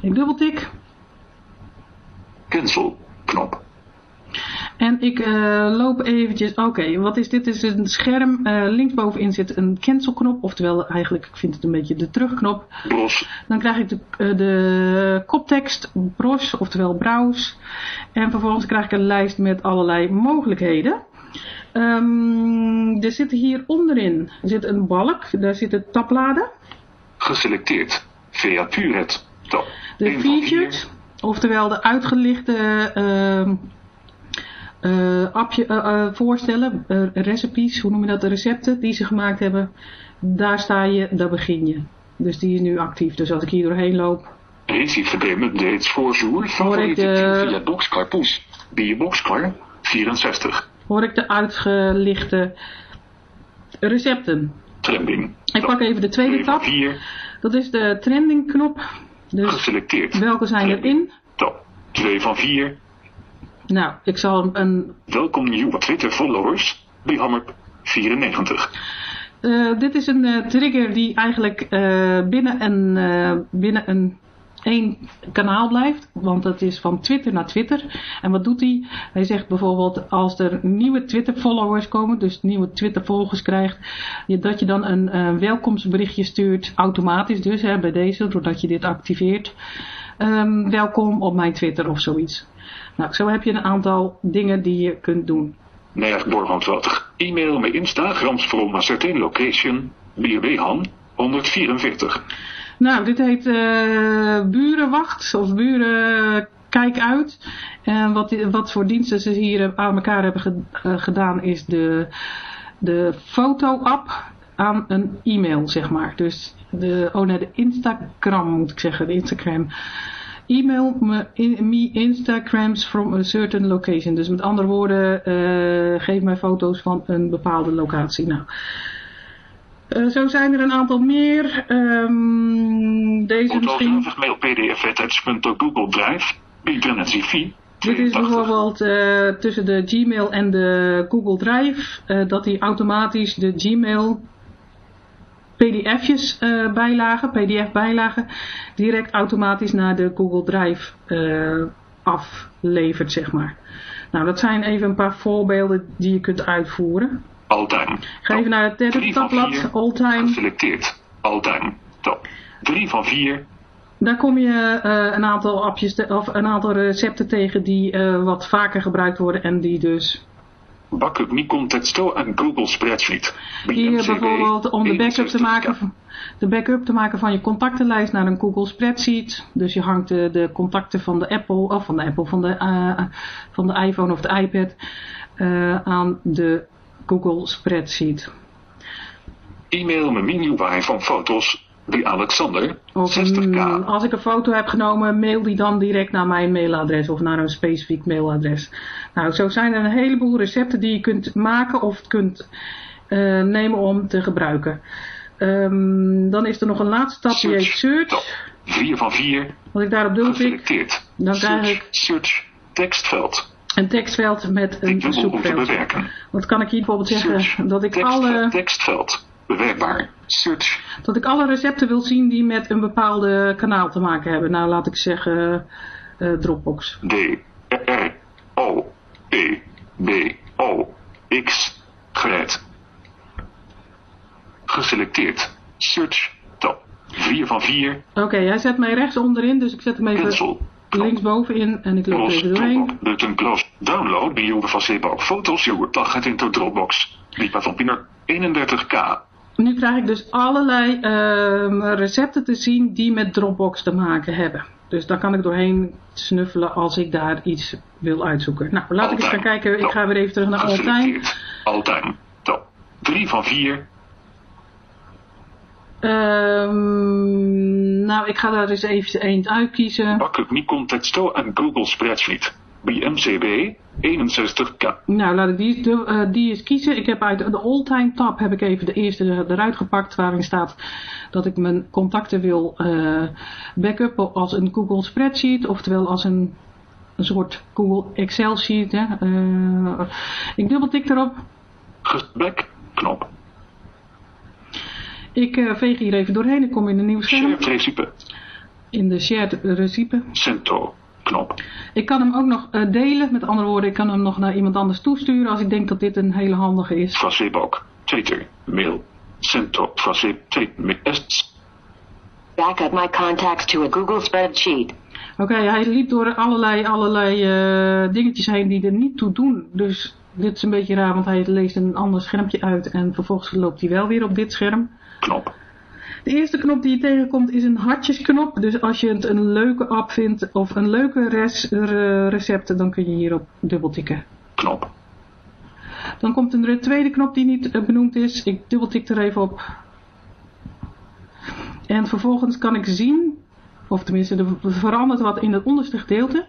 Ik dubbeltik Cancel. Knop. En ik eh, loop eventjes, oké, wat is dit? Dit is een scherm, eh, linksbovenin zit een cancel knop, oftewel eigenlijk, ik vind het een beetje de terugknop. Bros. Dan krijg ik de, eh, de koptekst, bros, oftewel browse. En vervolgens krijg ik een lijst met allerlei mogelijkheden. Ehm, er zit hier onderin zit een balk, daar zit het tabbladen. Geselecteerd. Via Puret. Tab. De featured, Oftewel de uitgelichte eh, appje, eh, eh, voorstellen, recipes, hoe noem je dat, de recepten die ze gemaakt hebben. Daar sta je, daar begin je. Dus die is nu actief. Dus als ik hier doorheen loop, Recipes dates voorzoer. Favoriete de- via Boxcar Poes. Boxcar 64. hoor ik de uitgelichte recepten. Trending. Ik pak even de tweede 2 van tab. 4. Dat is de trending knop. Dus Geselecteerd. welke zijn erin? Top 2 van 4. Nou, ik zal een Welkom nieuwe Twitter followers. Bihammer 94. Eh, dit is een eh, trigger die eigenlijk eh, binnen een, binnen een één kanaal blijft. Want dat is van Twitter naar Twitter. En wat doet hij? Hij zegt bijvoorbeeld als er nieuwe Twitter followers komen. Dus nieuwe Twitter volgers krijgt. Dat je dan een eh, welkomstberichtje stuurt. Automatisch dus hè, bij deze. Doordat je dit activeert. Ehm, welkom op mijn Twitter of zoiets. Nou, zo heb je een aantal dingen die je kunt doen. Nerg Borghandwater. E-mail met Instagrams from a certain location. Bierbehan 144. Nou, dit heet eh, Burenwacht of Buren Kijk Uit. En wat, wat voor diensten ze hier aan elkaar hebben ge- eh, gedaan is de, de foto-app aan een e-mail, zeg maar. Dus de, oh nee, de Instagram moet ik zeggen, de Instagram. E-mail me, in, me Instagrams from a certain location. Dus met andere woorden, eh, geef mij foto's van een bepaalde locatie. Nou, eh, zo zijn er een aantal meer. Ehm, deze misschien. Mail pdf Google Drive. BitNetCV. Dit is 82. bijvoorbeeld eh, tussen de Gmail en de Google Drive. dat hij automatisch de Gmail pdf'jes eh, bijlagen, pdf bijlagen, direct automatisch naar de Google Drive eh, aflevert, zeg maar. Nou, dat zijn even een paar voorbeelden die je kunt uitvoeren. Alltime. Ga even naar het derde tabblad, vier. Alltime. Geselecteerd. Alltime. Top. 3 van 4. Daar kom je eh, een aantal appjes te- of een aantal recepten tegen die wat vaker gebruikt worden en die dus Backup Mi Contexto en Google Spreadsheet. hier bijvoorbeeld om de backup te 61K. maken van- de backup te maken van je contactenlijst naar een Google Spreadsheet. Dus je hangt de, de contacten van de Apple of van de Apple van de, eh, van de iPhone of de iPad eh, aan de Google Spreadsheet. E-mail me menu van foto's. Die Alexander. Of 60k. mm, als ik een foto heb genomen, mail die dan direct naar mijn mailadres of naar een specifiek mailadres. Nou, zo zijn er een heleboel recepten die je kunt maken of kunt eh, nemen om te gebruiken. Ehm, dan is er nog een laatste stap die heet Top. search. 4 van 4. Als ik daarop dubbelklik. Dan krijg search, ik- search tekstveld. een tekstveld met een zoekveld. Wat kan ik hier bijvoorbeeld zeggen? Search. Dat ik, alle, Tekstveld. Bewerkbaar. Search. dat ik alle recepten wil zien die met een bepaalde kanaal te maken hebben. Nou, laat ik zeggen eh, Dropbox. D. R. O. E. B. O. X. Gereed. Geselecteerd. Search. Top. 4 van 4. Oké, hij zet mij rechts onderin, dus ik zet hem even linksbovenin en ik loop Close even doorheen. Button close. Download nieuwe van Zeebouw. Foto's. Dag het into Dropbox. Lipa van Piener. 31k. Nu krijg ik dus allerlei ehm, recepten te zien die met Dropbox te maken hebben. Dus daar kan ik doorheen snuffelen als ik daar iets wil uitzoeken. Nou, laat ik eens gaan kijken. Ik ga weer even terug naar. Geselecteerd. Alltime. Top. 3 van 4. Ehm, nou, ik ga daar eens even één uitkiezen. Backup Mi Contexto en Google Spreadsheet. BMCB 61k. Nou, laat ik die, de, eh, die eens kiezen. Ik heb uit de all-time tab heb ik even de eerste eruit gepakt waarin staat dat ik mijn contacten wil eh backuppen als een Google spreadsheet, oftewel als een, een soort Google Excel sheet. Hè. Eh, ik dubbeltik erop. Back. Knop. Ik veeg hier even doorheen. Ik kom in een nieuw scherm. Shared recipe. In de shared recipe. Cento. Knop. Ik kan hem ook nog eh, delen. Met andere woorden, ik kan hem nog naar iemand anders toesturen als ik denk dat dit een hele handige is. Facebook. Twitter. Mail. Cento. S. Backup my contacts to a Google spreadsheet. Oké, hij liep door allerlei, allerlei eh, dingetjes heen die er niet toe doen. Dus dit is een beetje raar, want hij leest een ander schermpje uit en vervolgens loopt hij wel weer op dit scherm. Knop. De eerste knop die je tegenkomt is een hartjesknop. Dus als je het een leuke app vindt of een leuke res, re- recept, dan kun je hierop dubbeltikken. Knop. Dan komt een tweede knop die niet eh, benoemd is. Ik dubbeltik er even op. En vervolgens kan ik zien, of tenminste er verandert wat in het onderste gedeelte.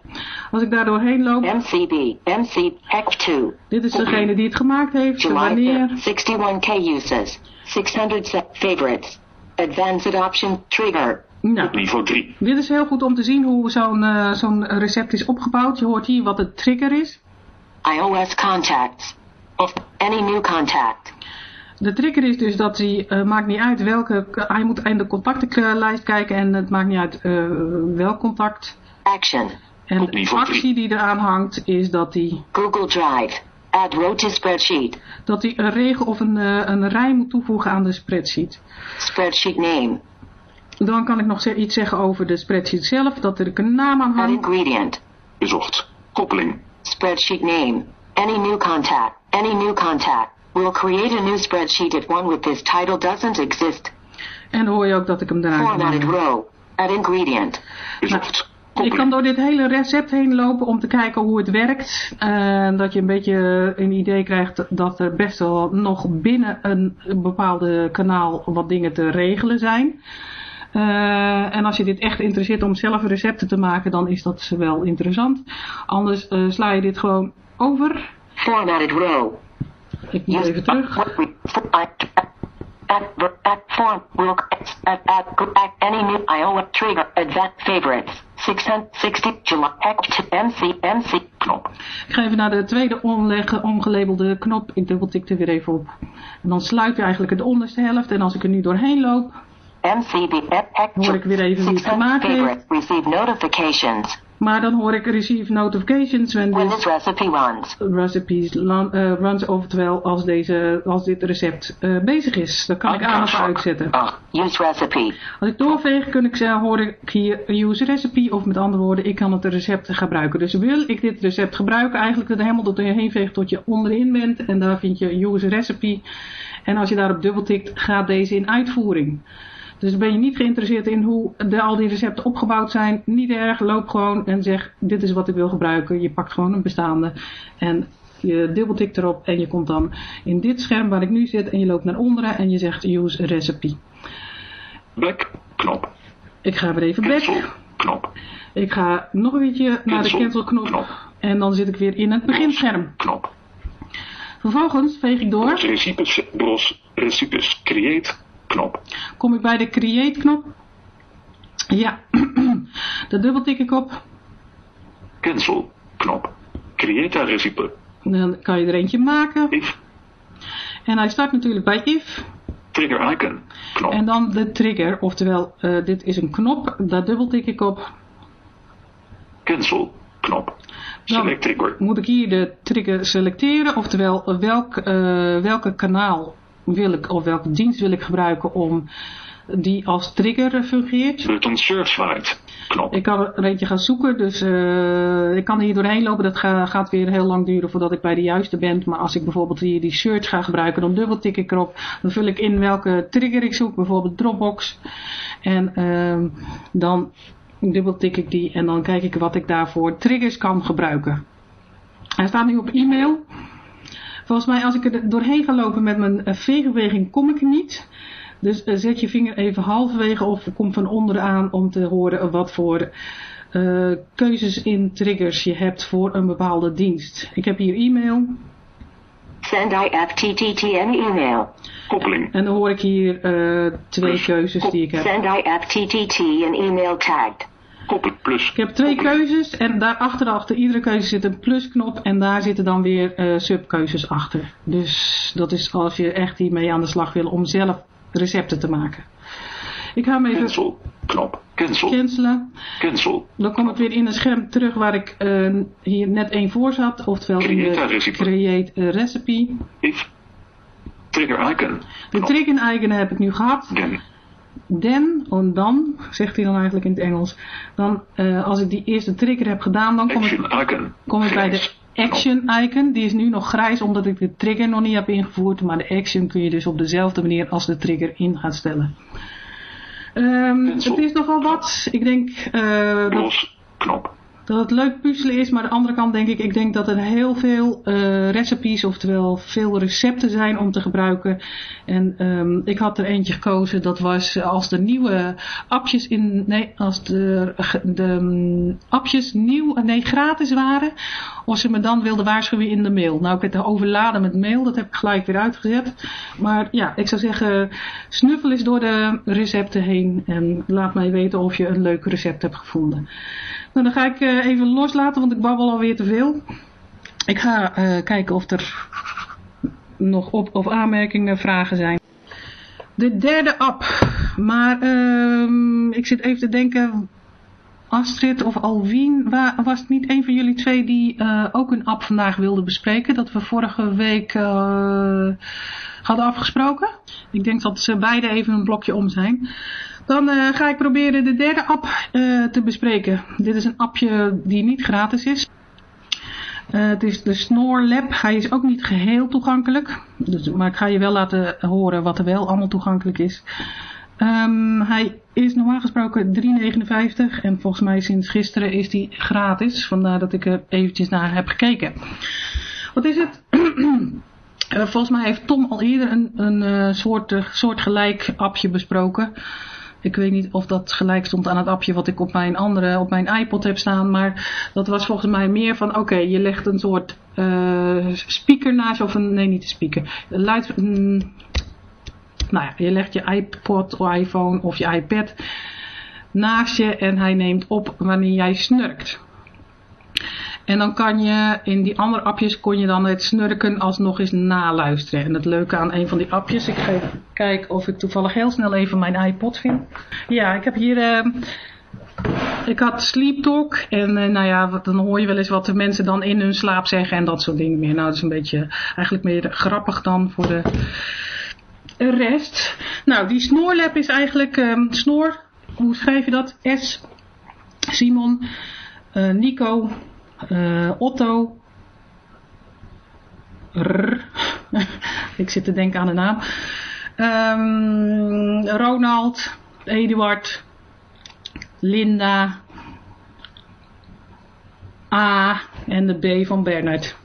Als ik daar doorheen loop, MCB, MC, Hack 2. dit is degene die het gemaakt heeft, July wanneer, 5th, 61k uses. 600 se- favorites. Advanced option, trigger. nou, Niveau 3. dit is heel goed om te zien hoe zo'n eh, zo'n recept is opgebouwd. Je hoort hier wat de trigger is. iOS contacts. Of any new contact. De trigger is dus dat hij, eh, maakt niet uit welke, hij moet in de contactenlijst kijken en het maakt niet uit eh, welk contact. Action. En de actie die eraan hangt is dat hij, Google Drive. Add row to spreadsheet. dat hij een regel of een, eh, een rij moet toevoegen aan de spreadsheet. Spreadsheet name. Dan kan ik nog iets zeggen over de spreadsheet zelf, dat er een naam aan Add hangt. ingredient. Bezocht. Koppeling. Spreadsheet name. Any new contact. Any new contact. We'll create a new spreadsheet if one with this title doesn't exist. En dan hoor je ook dat ik hem eruit Formatted row. Add ingredient. Bezocht. Ik kan door dit hele recept heen lopen om te kijken hoe het werkt. En dat je een beetje een idee krijgt dat er best wel nog binnen een bepaalde kanaal wat dingen te regelen zijn. Eh, en als je dit echt interesseert om zelf recepten te maken, dan is dat wel interessant. Anders eh, sla je dit gewoon over. Formatted row. Ik moet even terug. Form any new iOS trigger advanced favorites 660 July act MC Knop. Ik ga even naar de tweede onlegge, ongelabelde knop. Ik dubbeltik er weer even op. En dan sluit je eigenlijk de onderste helft. En als ik er nu doorheen loop, MCB Hoor ik weer even wie het gemaakt heeft. favorite receive notifications maar dan hoor ik receive notifications when when this this recipe runs. recipes lan- eh, runs, oftewel als, deze, als dit recept eh, bezig is. Dan kan ik aan of uitzetten. Ah. Use recipe. Als ik doorveeg, kun ik zeggen, hoor ik hier use recipe. Of met andere woorden, ik kan het recept gebruiken. Dus wil ik dit recept gebruiken, eigenlijk er helemaal tot je heen veegt tot je onderin bent. En daar vind je use recipe. En als je daarop dubbeltikt, gaat deze in uitvoering. Dus ben je niet geïnteresseerd in hoe de, al die recepten opgebouwd zijn, niet erg, loop gewoon en zeg dit is wat ik wil gebruiken. Je pakt gewoon een bestaande en je dubbeltikt erop en je komt dan in dit scherm waar ik nu zit en je loopt naar onderen en je zegt use recipe. Back. Knop. Ik ga weer even back. Cancel. Knop. Ik ga nog een keertje naar de Cancel. cancel knop Knop. en dan zit ik weer in het beginscherm. Knop. Vervolgens veeg ik door, Bros recipes. Bros recipes. Create. Knop. kom ik bij de create knop. Ja, daar dubbeltik ik op. Cancel. Knop. Create a recipe. Dan kan je er eentje maken. If. En hij start natuurlijk bij if. Trigger icon. Knop. En dan de trigger, oftewel eh, dit is een knop, daar dubbeltik ik op. Cancel. Knop. Dan Select trigger. moet ik hier de trigger selecteren, oftewel welk, eh, welke kanaal wil ik of welke dienst wil ik gebruiken om die als trigger fungeert. Button searchlight. Knop. Ik kan er eentje gaan zoeken, dus eh, ik kan hier doorheen lopen. Dat ga- gaat weer heel lang duren voordat ik bij de juiste ben. Maar als ik bijvoorbeeld hier die search ga gebruiken, dan dubbeltik ik erop. Dan vul ik in welke trigger ik zoek, bijvoorbeeld Dropbox. En ehm, dan dubbeltik ik die en dan kijk ik wat ik daarvoor triggers kan gebruiken. Hij staat nu op e-mail. Volgens mij als ik er doorheen ga lopen met mijn eh, veegbeweging kom ik er niet. Dus eh, zet je vinger even halverwege of kom van onderaan om te horen wat voor eh, keuzes in triggers je hebt voor een bepaalde dienst. Ik heb hier e-mail Send IFTTT an email. Koppeling. en dan hoor ik hier twee keuzes die ik heb. Send IFTTT an email tagged. Plus. Ik heb twee keuzes en daarachter achter iedere keuze zit een plusknop en daar zitten dan weer eh, subkeuzes achter. Dus dat is als je echt hiermee aan de slag wil om zelf recepten te maken. Ik ga hem even Cancel. Knop. Cancel. cancelen. Cancel. Dan kom ik weer in een scherm terug waar ik eh, hier net één voor zat. Oftewel in Create de recipe. Create a Recipe. If. Trigger icon. De Knop. trigger icon heb ik nu gehad. Then, en dan, zegt hij dan eigenlijk in het Engels. Dan, eh, als ik die eerste trigger heb gedaan, dan kom ik, icon. kom ik bij de action icon. Die is nu nog grijs omdat ik de trigger nog niet heb ingevoerd. Maar de action kun je dus op dezelfde manier als de trigger in gaan stellen. Ehm, het is nogal wat. Ik denk eh, dat Los. Knop. Dat het leuk puzzelen is, maar aan de andere kant denk ik, ik denk dat er heel veel eh recipes, oftewel veel recepten zijn om te gebruiken. En ehm, ik had er eentje gekozen, dat was als de nieuwe appjes in, nee, als de, de mm, appjes nieuw, nee, gratis waren, of ze me dan wilden waarschuwen in de mail. Nou, ik het overladen met mail, dat heb ik gelijk weer uitgezet. Maar ja, ik zou zeggen, snuffel eens door de recepten heen en laat mij weten of je een leuk recept hebt gevonden. Nou, dan ga ik eh, even loslaten, want ik babbel alweer te veel. Ik ga eh, kijken of er nog op- of aanmerkingen, vragen zijn. De derde app. Maar ehm, ik zit even te denken, Astrid of Alwien, wa- was het niet een van jullie twee die eh, ook een app vandaag wilde bespreken? Dat we vorige week hadden afgesproken. Ik denk dat ze beide even een blokje om zijn. Dan eh, ga ik proberen de derde app eh, te bespreken. Dit is een appje die niet gratis is. Eh, het is de Snore Lab. Hij is ook niet geheel toegankelijk. Dus, maar ik ga je wel laten horen wat er wel allemaal toegankelijk is. Ehm, hij is normaal gesproken 3,59 en volgens mij sinds gisteren is hij gratis. Vandaar dat ik er eventjes naar heb gekeken. Wat is het? Volgens mij heeft Tom al eerder een, een soort, soortgelijk appje besproken. Ik weet niet of dat gelijk stond aan het appje wat ik op mijn andere, op mijn iPod heb staan. Maar dat was volgens mij meer van, oké, je legt een soort eh, speaker naast je, of een, nee niet een speaker. Luid, mm, nou ja, je legt je iPod of iPhone of je iPad naast je en hij neemt op wanneer jij snurkt. En dan kan je in die andere appjes kon je dan het snurken alsnog eens naluisteren. En het leuke aan een van die appjes, ik ga even kijken of ik toevallig heel snel even mijn iPod vind. Ja, ik heb hier, eh, ik had Sleep Talk en eh, nou ja, dan hoor je wel eens wat de mensen dan in hun slaap zeggen en dat soort dingen meer. Nou, dat is een beetje eigenlijk meer grappig dan voor de rest. Nou, die snoorlab is eigenlijk, ehm snoor, hoe schrijf je dat? S, Simon, eh, Nico, eh, Otto. Ik zit te denken aan de naam. Ehm, Ronald, Eduard, Linda, A en de B van Bernard.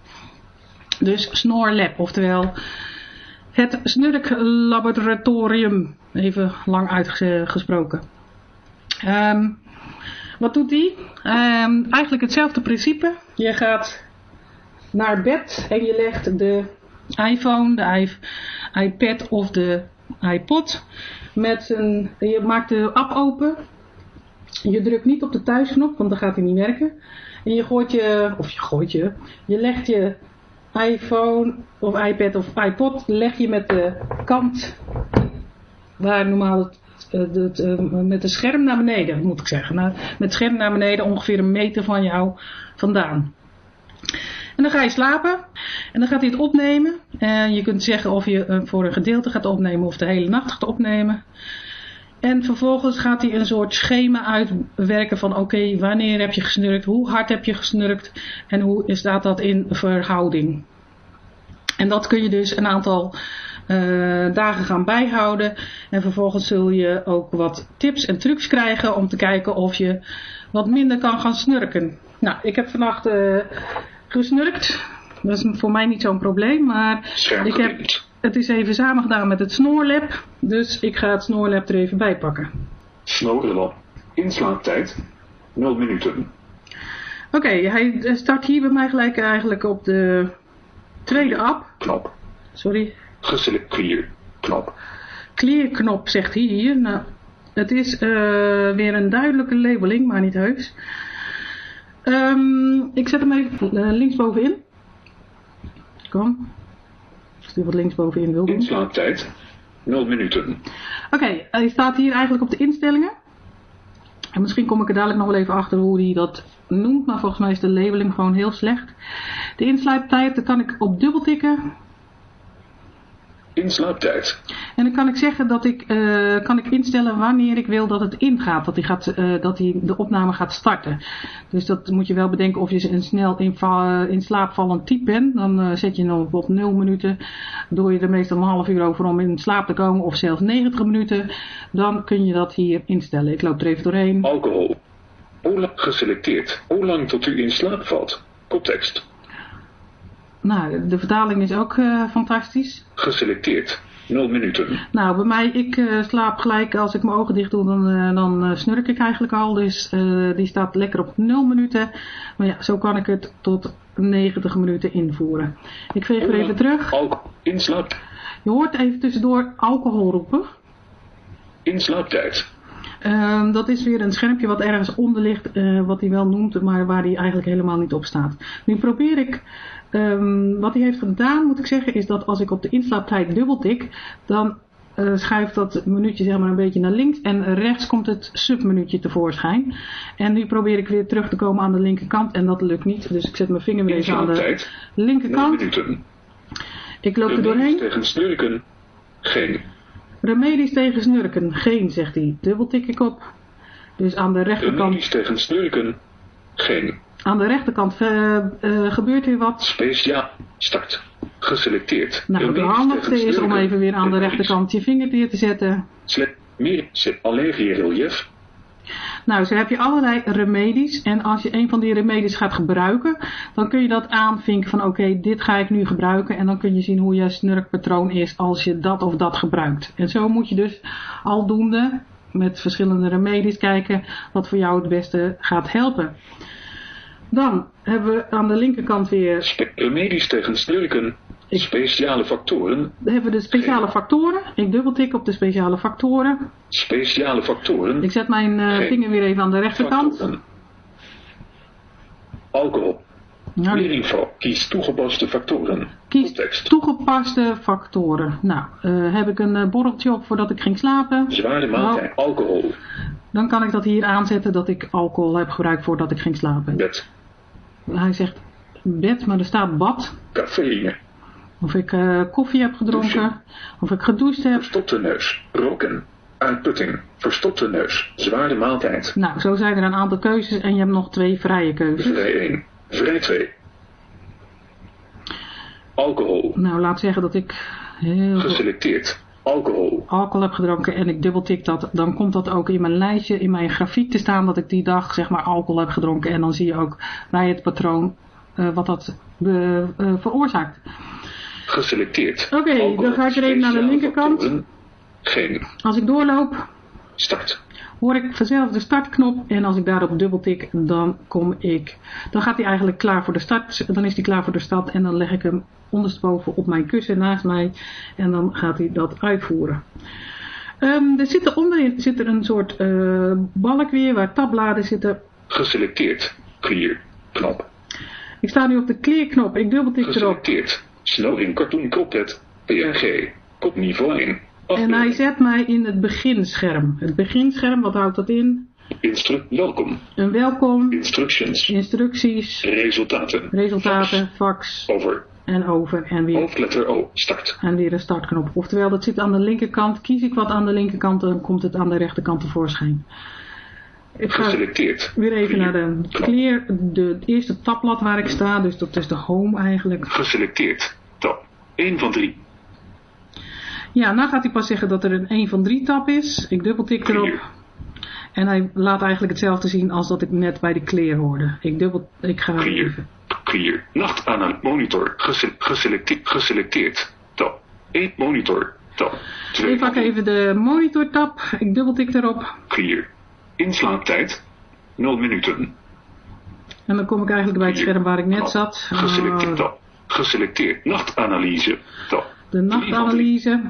Dus Snorlab, oftewel het Snurklaboratorium. Even lang uitgesproken. Ehm wat doet die? Ehm, eigenlijk hetzelfde principe. Je gaat naar bed en je legt de iPhone, de iPad of de iPod met een. Je maakt de app open. Je drukt niet op de thuisknop, want dan gaat hij niet werken. En je gooit je, of je gooit je, je legt je iPhone of iPad of iPod, leg je met de kant waar normaal het het, eh, met het scherm naar beneden, moet ik zeggen. Nou, met het scherm naar beneden ongeveer een meter van jou vandaan. En dan ga je slapen. En dan gaat hij het opnemen. En je kunt zeggen of je eh, voor een gedeelte gaat opnemen of de hele nacht gaat opnemen. En vervolgens gaat hij een soort schema uitwerken van oké, wanneer heb je gesnurkt, hoe hard heb je gesnurkt en hoe staat dat in verhouding. En dat kun je dus een aantal eh, dagen gaan bijhouden. En vervolgens zul je ook wat tips en trucs krijgen om te kijken of je wat minder kan gaan snurken. Nou, ik heb vannacht eh, gesnurkt. Dat is voor mij niet zo'n probleem, maar ik heb, het is even samen gedaan met het Snoorlab. Dus ik ga het Snoorlab er even bij pakken. Snorrelab. Inslaaptijd. 0 minuten. Oké, hij start hier bij mij gelijk eigenlijk op de tweede app. Knop. Sorry, Geselecteerd. Knop. Clear-knop zegt hier. Nou, het is eh, weer een duidelijke labeling, maar niet heus. Ehm, ik zet hem even uh, linksbovenin. Kom. Als u wat linksbovenin wil doen. Oké, Inslaaptijd. 0 minuten. hij staat hier eigenlijk op de instellingen. En misschien kom ik er dadelijk nog wel even achter hoe hij dat noemt. Maar volgens mij is de labeling gewoon heel slecht. De insluittijd, daar kan ik op dubbel tikken. En dan kan ik zeggen dat ik, eh, kan ik instellen wanneer ik wil dat het ingaat, dat hij, gaat, eh, dat hij de opname gaat starten. Dus dat moet je wel bedenken of je een snel in, in slaapvallend type bent. Dan eh, zet je hem op 0 minuten, doe je er meestal een half uur over om in slaap te komen of zelfs 90 minuten. Dan kun je dat hier instellen. Ik loop er even doorheen. Alcohol. Hoe lang geselecteerd? Hoe lang tot u in slaap valt? Koptekst. Nou, de vertaling is ook uh, fantastisch. Geselecteerd. 0 minuten. Nou, bij mij, ik uh, slaap gelijk als ik mijn ogen dicht doe, dan, uh, dan snurk ik eigenlijk al. Dus die staat lekker op 0 minuten. Maar ja, zo kan ik het tot 90 minuten invoeren. Ik veeg weer even terug. Alcohol. Inslaap. Je hoort even tussendoor alcohol roepen. Inslaaptijd. Uh, dat is weer een schermpje wat ergens onder ligt, uh, wat hij wel noemt, maar waar hij eigenlijk helemaal niet op staat. Nu probeer ik, um, wat hij heeft gedaan moet ik zeggen, is dat als ik op de inslaaptijd dubbeltik, dan uh, schuift dat minuutje zeg maar een beetje naar links en rechts komt het subminuutje tevoorschijn. En nu probeer ik weer terug te komen aan de linkerkant en dat lukt niet, dus ik zet mijn vinger weer aan de linkerkant. Ik loop er doorheen. tegen snurken, geen. Remedies tegen snurken, geen, zegt hij. Dubbel tik ik op. Dus aan de rechterkant... Remedies tegen snurken, geen. Aan de rechterkant uh, uh, gebeurt weer wat. Speciaal, start, geselecteerd. Nou, het handigste is om even weer aan de rechterkant je vinger neer te zetten. Meer, allergie relief. Nou, zo heb je allerlei remedies. En als je een van die remedies gaat gebruiken, dan kun je dat aanvinken van oké, okay, dit ga ik nu gebruiken. En dan kun je zien hoe je snurkpatroon is als je dat of dat gebruikt. En zo moet je dus aldoende met verschillende remedies kijken wat voor jou het beste gaat helpen. Dan hebben we aan de linkerkant weer... Remedies tegen snurken. Speciale factoren. Dan hebben we de speciale factoren. Ik dubbeltik op de speciale factoren. Speciale factoren. Ik zet mijn uh, vinger weer even aan de rechterkant. Factoren. Alcohol. Nou, Meer info. Kies toegepaste factoren. Kies Context. toegepaste factoren. Nou, uh, heb ik een uh, borreltje op voordat ik ging slapen. Zware maaltijd. Nou, alcohol. Dan kan ik dat hier aanzetten dat ik alcohol heb gebruikt voordat ik ging slapen. Bed. Hij zegt bed, maar er staat bad. Cafeïne. Of ik uh, koffie heb gedronken. Douchen. Of ik gedoucht heb. Verstopte neus. Roken. Uitputting. Verstopte neus. Zware maaltijd. Nou, zo zijn er een aantal keuzes en je hebt nog twee vrije keuzes. Vrij 1. Vrij 2. Alcohol. Nou, laat zeggen dat ik heel Geselecteerd. Alcohol. alcohol heb gedronken en ik dubbeltik dat, dan komt dat ook in mijn lijstje, in mijn grafiek te staan dat ik die dag zeg maar alcohol heb gedronken. En dan zie je ook bij het patroon uh, wat dat uh, uh, veroorzaakt. Geselecteerd. Oké, okay, dan ga ik er even naar de linkerkant. Geen. Als ik doorloop, Start. hoor ik vanzelf de startknop en als ik daarop dubbeltik, dan kom ik, dan gaat hij eigenlijk klaar voor de start, dan is hij klaar voor de start en dan leg ik hem ondersteboven op mijn kussen naast mij en dan gaat hij dat uitvoeren. Um, er zit er onderin zit er een soort uh, balk weer waar tabbladen zitten. Geselecteerd. Clear. Knop. Ik sta nu op de clear knop, ik dubbeltik erop. Geselecteerd. Snel in cartoon koplet. PNG. Kopniveau 1. En hij zet mij in het beginscherm. Het beginscherm, wat houdt dat in? Instru welkom. Een welkom. Instructions. Instructies. Resultaten. Resultaten. Fax. Over. En over. En weer. Hoofdletter O. Start. En weer een startknop. Oftewel, dat zit aan de linkerkant. Kies ik wat aan de linkerkant, dan komt het aan de rechterkant tevoorschijn. Ik ga Geselecteerd. weer even Clear. naar de clear, de het eerste tabblad waar ik sta. Dus dat is de home eigenlijk. Geselecteerd. Tab. 1 van 3. Ja, nou gaat hij pas zeggen dat er een 1 van 3 tab is. Ik dubbeltik erop. En hij laat eigenlijk hetzelfde zien als dat ik net bij de clear hoorde. Ik dubbel, ik ga Clear. even. Clear. Nacht aan een monitor. Gese geselecteerd. Geselecteerd. Tab. 1 monitor. Tab. 2 Ik pak even de monitor tab. Ik dubbeltik erop. Clear. Inslaaptijd. 0 minuten. En dan kom ik eigenlijk bij het scherm waar ik net zat. Geselecteerd. Tab. Geselecteerd. Nachtanalyse. Tab. de nachtanalyse.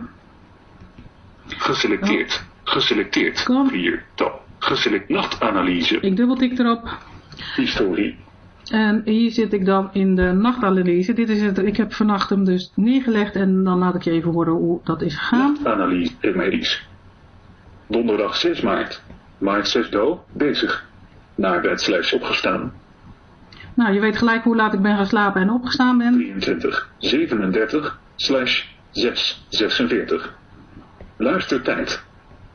Geselecteerd. Geselecteerd. Kom. Clear. Tab. Geselect nachtanalyse. Ik dubbeltik erop. Historie. En hier zit ik dan in de nachtanalyse. Dit is het, ik heb vannacht hem dus neergelegd en dan laat ik je even horen hoe dat is gegaan. Nachtanalyse. Remedies. Donderdag 6 maart. Maart 6 do. Bezig. Naar bed slash opgestaan. Nou, je weet gelijk hoe laat ik ben gaan slapen en opgestaan ben. 23. 37. Slash. 6, 46. Luistertijd.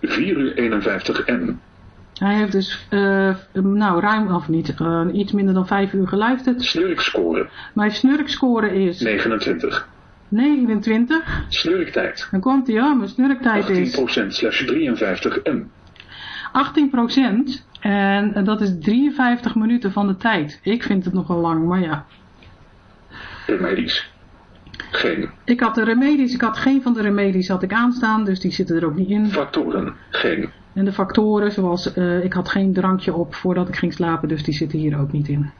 4 uur 51 m. Hij heeft dus, uh, nou ruim, of niet, uh, iets minder dan 5 uur geluisterd. Snurkscore. Mijn snurkscore is 29. 29. Snurktijd. Dan komt hij, ja, mijn snurktijd is 18% slash 53 m. 18% en dat is 53 minuten van de tijd. Ik vind het nogal lang, maar ja. Remedies. Geen. Ik had de remedies, ik had geen van de remedies had ik aanstaan, dus die zitten er ook niet in. Factoren. Geen. En de factoren, zoals uh, ik had geen drankje op voordat ik ging slapen, dus die zitten hier ook niet in.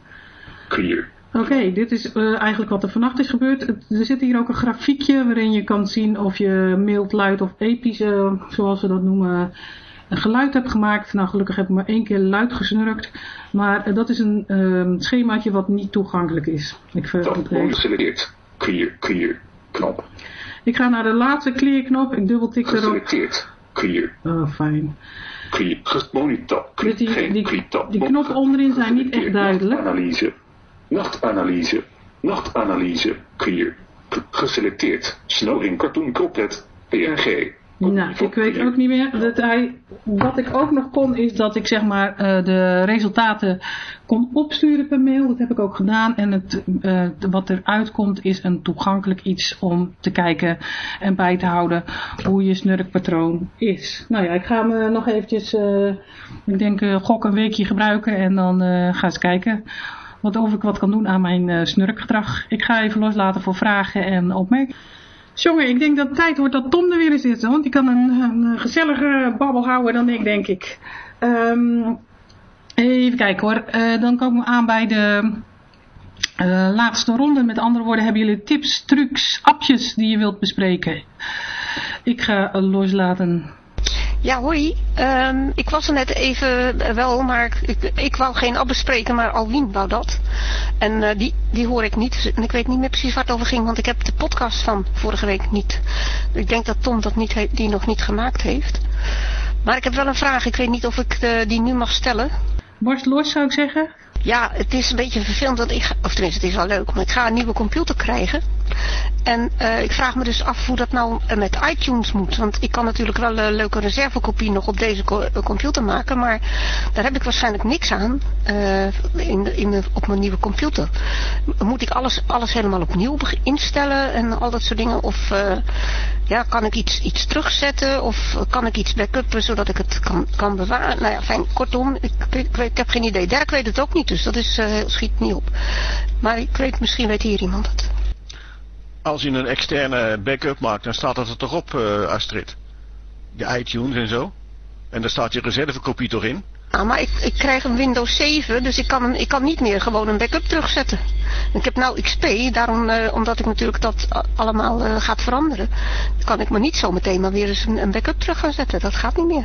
Clear. Oké, okay, dit is uh, eigenlijk wat er vannacht is gebeurd. Er zit hier ook een grafiekje waarin je kan zien of je mild, luid of episch, uh, zoals we dat noemen, een geluid hebt gemaakt. Nou, gelukkig heb ik maar één keer luid gesnurkt. Maar uh, dat is een uh, schemaatje wat niet toegankelijk is. Ik ongeselecteerd. Clear, clear, knop. Ik ga naar de laatste clear knop. Ik dubbeltik erop. Geselecteerd. Clear. Oh, fijn. Clear. Monitor. Dus die, die, die, die knoppen onderin zijn niet echt duidelijk. Analyse. Nachtanalyse. Nachtanalyse. Clear. Geselecteerd. Snel in cartoon cropped. PNG. Nou, ik weet ook niet meer. Dat hij, wat ik ook nog kon is dat ik zeg maar uh, de resultaten kon opsturen per mail. Dat heb ik ook gedaan. En het, uh, wat eruit komt is een toegankelijk iets om te kijken en bij te houden hoe je snurkpatroon is. Nou ja, ik ga me nog eventjes, uh, ik denk gok een weekje gebruiken en dan ga eens kijken wat, of ik wat kan doen aan mijn snurkgedrag. Ik ga even loslaten voor vragen en opmerkingen. Jongen, ik denk dat het tijd wordt dat Tom er weer is zitten. Want die kan een, een babbel houden dan ik, denk ik. Um, even kijken hoor. Uh, dan komen we aan bij de uh, laatste ronde. Met andere woorden, hebben jullie tips, trucs, appjes die je wilt bespreken? Ik ga loslaten. Ja, hoi. Um, ik was er net even wel, maar ik, ik wou geen app bespreken, maar Alwien wou dat. En uh, die, die hoor ik niet. En ik weet niet meer precies waar het over ging, want ik heb de podcast van vorige week niet. Ik denk dat Tom dat niet die nog niet gemaakt heeft. Maar ik heb wel een vraag. Ik weet niet of ik de, die nu mag stellen. Borst los zou ik zeggen. Ja, het is een beetje vervelend dat ik, of tenminste het is wel leuk, maar ik ga een nieuwe computer krijgen. En uh, ik vraag me dus af hoe dat nou met iTunes moet. Want ik kan natuurlijk wel een leuke reservekopie nog op deze co computer maken. Maar daar heb ik waarschijnlijk niks aan uh, in, in op mijn nieuwe computer. Moet ik alles, alles helemaal opnieuw instellen en al dat soort dingen? Of ja, kan ik iets, iets terugzetten? Of kan ik iets backuppen zodat ik het kan, kan bewaren? Nou ja, fijn, kortom, ik, ik, heb geen idee. Dirk weet het ook niet, dus dat is, schiet niet op. Maar ik weet, misschien weet hier iemand het als je een externe backup maakt, dan staat dat er toch op, uh, Astrid? De iTunes en zo. En daar staat je reservekopie toch in? Nou, maar ik, ik krijg een Windows 7, dus ik kan, ik kan niet meer gewoon een backup terugzetten. Ik heb nou XP, daarom, uh, omdat ik natuurlijk dat allemaal uh, gaat veranderen, kan ik me niet zo meteen maar weer eens een, een backup terug gaan zetten. Dat gaat niet meer.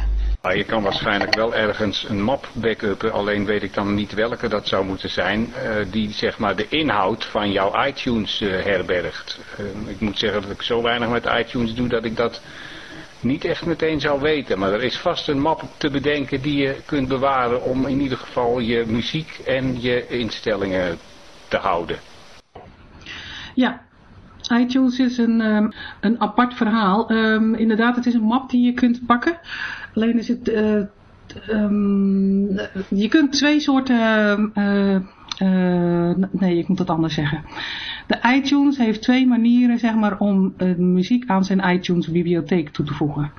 Je kan waarschijnlijk wel ergens een map backuppen, alleen weet ik dan niet welke dat zou moeten zijn, die zeg maar de inhoud van jouw iTunes herbergt. Ik moet zeggen dat ik zo weinig met iTunes doe dat ik dat niet echt meteen zou weten. Maar er is vast een map te bedenken die je kunt bewaren om in ieder geval je muziek en je instellingen te houden. Ja, iTunes is een, um, een apart verhaal. Um, inderdaad, het is een map die je kunt pakken. Alleen is het... Uh, je kunt twee soorten... Uh, uh, nee, ik moet het anders zeggen. De iTunes heeft twee manieren zeg maar, om muziek aan zijn iTunes bibliotheek toe te voegen.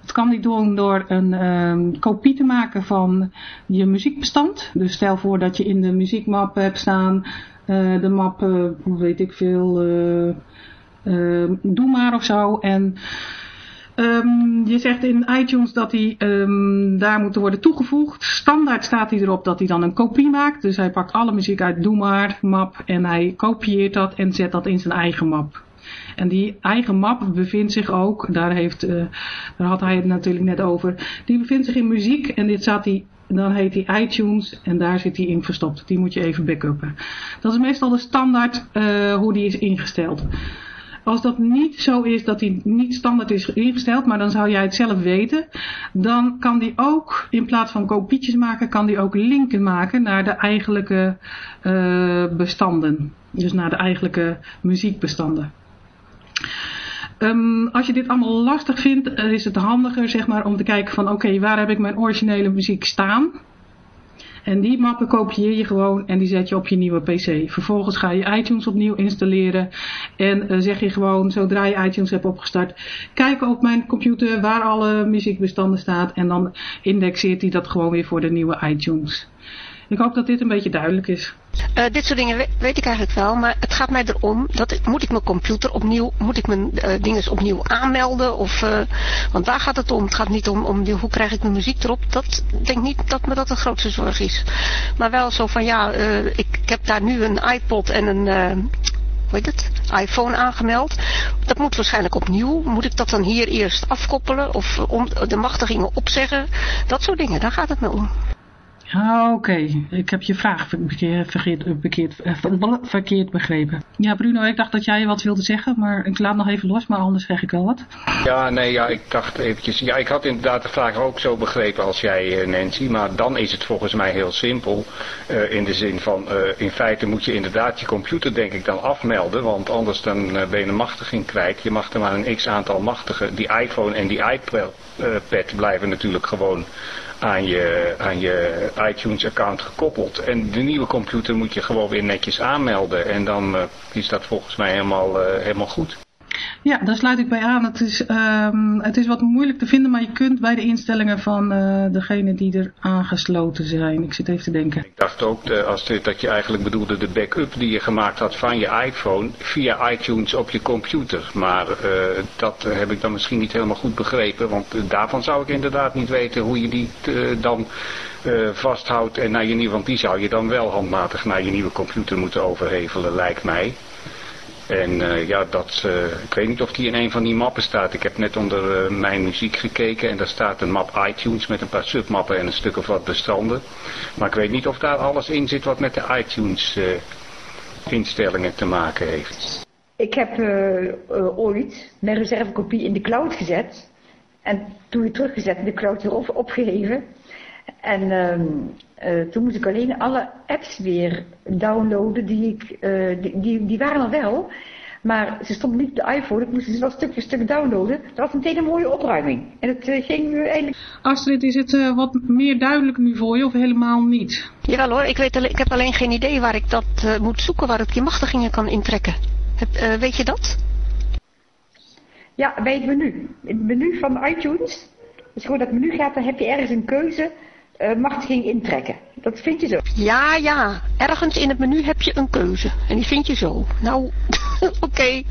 Dat kan hij doen door een um, kopie te maken van je muziekbestand. Dus stel voor dat je in de muziekmap hebt staan uh, de map, uh, weet ik veel, uh, doe maar of zo. En um, je zegt in iTunes dat hij um, daar moet worden toegevoegd. Standaard staat hij erop dat hij dan een kopie maakt. Dus hij pakt alle muziek uit Doe maar map en hij kopieert dat en zet dat in zijn eigen map. En die eigen map bevindt zich ook, daar, heeft, uh, daar had hij het natuurlijk net over, die bevindt zich in muziek en dit staat hij dan heet die iTunes en daar zit die in verstopt. Die moet je even backuppen. Dat is meestal de standaard uh, hoe die is ingesteld. Als dat niet zo is dat die niet standaard is ingesteld, maar dan zou jij het zelf weten, dan kan die ook, in plaats van kopietjes maken, kan die ook linken maken naar de eigenlijke uh, bestanden. Dus naar de eigenlijke muziekbestanden. Ehm, als je dit allemaal lastig vindt, eh, is het handiger zeg maar, om te kijken van oké, waar heb ik mijn originele muziek staan? En die mappen kopieer je gewoon en die zet je op je nieuwe PC. Vervolgens ga je iTunes opnieuw installeren. En uh, zeg je gewoon, zodra je iTunes hebt opgestart, kijken op mijn computer waar alle muziekbestanden staat. En dan indexeert hij dat gewoon weer voor de nieuwe iTunes. Ik hoop dat dit een beetje duidelijk is. Uh, dit soort dingen weet ik eigenlijk wel, maar het gaat mij erom, dat moet ik mijn computer opnieuw, moet ik mijn uh, dingen opnieuw aanmelden? Of, uh, want daar gaat het om. Het gaat niet om, om hoe krijg ik mijn muziek erop. Dat denk niet dat me dat de grootste zorg is. Maar wel zo van, ja, ik, ik, heb daar nu een iPod en een, hoe heet het, iPhone aangemeld. Dat moet waarschijnlijk opnieuw. Moet ik dat dan hier eerst afkoppelen of om de machtigingen opzeggen? Dat soort dingen, daar gaat het me om. Ah, oké. Ik heb je vraag verkeerd, verkeerd, verkeerd, verkeerd begrepen. Ja, Bruno, ik dacht dat jij wat wilde zeggen, maar ik laat nog even los, maar anders zeg ik wel wat. Ja, nee, ja, ik dacht eventjes... Ja, ik had inderdaad de vraag ook zo begrepen als jij, Nancy, maar dan is het volgens mij heel simpel. Uh, in de zin van, uh, in feite moet je inderdaad je computer denk ik dan afmelden, want anders dan uh, ben je een machtiging kwijt. Je mag er maar een x-aantal machtigen. Die iPhone en die iPad blijven natuurlijk gewoon aan je, aan je iTunes-account gekoppeld. En de nieuwe computer moet je gewoon weer netjes aanmelden. En dan uh, is dat volgens mij helemaal, uh, helemaal goed. Ja, daar sluit ik bij aan. Het is, um, het is wat moeilijk te vinden, maar je kunt bij de instellingen van uh, degene die er aangesloten zijn. Ik zit even te denken. Ik dacht ook de, als dit, dat je eigenlijk bedoelde de backup die je gemaakt had van je iPhone via iTunes op je computer. Maar uh, dat heb ik dan misschien niet helemaal goed begrepen, want daarvan zou ik inderdaad niet weten hoe je die dan vasthoudt en naar je nieuwe, want die zou je dan wel handmatig naar je nieuwe computer moeten overhevelen, lijkt mij. En uh, ja, dat, uh, ik weet niet of die in een van die mappen staat. Ik heb net onder uh, mijn muziek gekeken en daar staat een map iTunes met een paar submappen en een stuk of wat bestanden. Maar ik weet niet of daar alles in zit wat met de iTunes instellingen te maken heeft. Ik heb ooit mijn reservekopie in de cloud gezet. En toen weer teruggezet in de cloud weer op, opgeheven. En uh, toen moest ik alleen alle apps weer downloaden die ik, uh, die, die, die, waren er wel. Maar ze stonden niet op de iPhone, ik moest ze wel stuk voor stuk downloaden. Dat was meteen een mooie opruiming. En het uh, ging nu eigenlijk... Astrid, is het wat meer duidelijk nu voor je of helemaal niet? Jawel hoor, ik, weet, ik heb alleen geen idee waar ik dat moet zoeken, waar ik die machtigingen kan intrekken. Heb, weet je dat? Ja, bij het menu. In het menu van iTunes. Als je gewoon dat menu gaat, dan heb je ergens een keuze uh, machtiging intrekken. Dat vind je zo. Ja, ja. Ergens in het menu heb je een keuze. En die vind je zo. Nou, oké. Okay.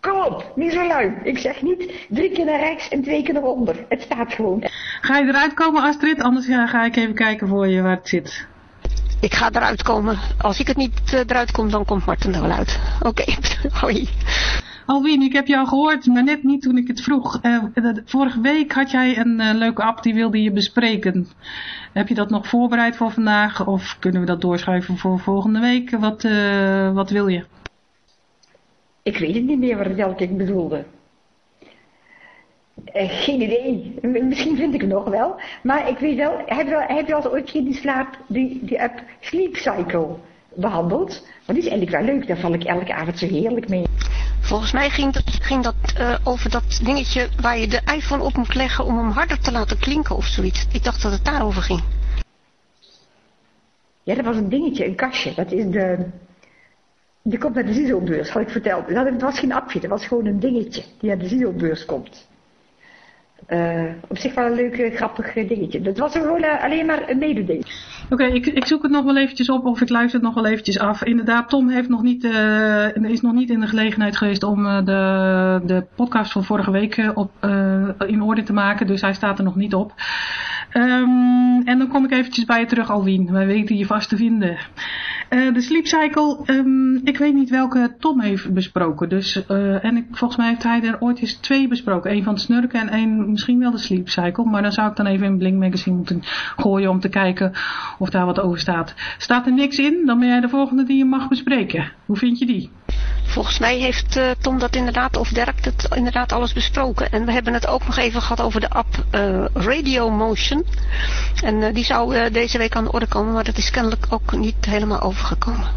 Kom op, niet zo lui. Ik zeg niet drie keer naar rechts en twee keer naar onder. Het staat gewoon. Ga je eruit komen Astrid? Anders ga ik even kijken voor je waar het zit. Ik ga eruit komen. Als ik het niet uh, eruit kom, dan komt Martin er wel uit. Oké, okay. hoi. Alwien, ik heb jou gehoord, maar net niet toen ik het vroeg. Uh, vorige week had jij een uh, leuke app, die wilde je bespreken. Heb je dat nog voorbereid voor vandaag? Of kunnen we dat doorschuiven voor volgende week? Wat, uh, wat wil je? Ik weet het niet meer wat ik bedoelde. geen idee. Misschien vind ik het nog wel. Maar ik weet wel, heb je, wel, heb je ooit die, slaap, die, die app Sleep Cycle behandeld? Want die is eigenlijk wel leuk, daar val ik elke avond zo heerlijk mee. Volgens mij ging dat, ging dat uh, over dat dingetje waar je de iPhone op moet leggen om hem harder te laten klinken of zoiets. Ik dacht dat het daarover ging. Ja, dat was een dingetje, een kastje. Dat is de... Die komt naar de Ziezelbeurs, had ik verteld. Dat was geen appje, dat was gewoon een dingetje die naar de Ziezelbeurs komt. Uh, op zich wel een leuk, grappig dingetje. Dat was gewoon uh, alleen maar een mededeling. Oké, ik, ik, zoek het nog wel eventjes op of ik luister het nog wel eventjes af. Inderdaad, Tom heeft nog niet, uh, is nog niet in de gelegenheid geweest om de, de podcast van vorige week op, in orde te maken. Dus hij staat er nog niet op. Um, en dan kom ik eventjes bij je terug, Alwien. Wij weten je vast te vinden. Uh, de Sleep Cycle, um, ik weet niet welke Tom heeft besproken. Dus, uh, en ik, volgens mij heeft hij er ooit eens twee besproken. Eén van het snurken en één misschien wel de Sleep Cycle. Maar dan zou ik dan even in Blink Magazine moeten gooien om te kijken of daar wat over staat. Staat er niks in, dan ben jij de volgende die je mag bespreken. Hoe vind je die? Volgens mij heeft uh, Tom dat inderdaad, of Dirk het inderdaad alles besproken. En we hebben het ook nog even gehad over de app uh, Radio Motion. En die zou deze week aan de orde komen, maar dat is kennelijk ook niet helemaal overgekomen.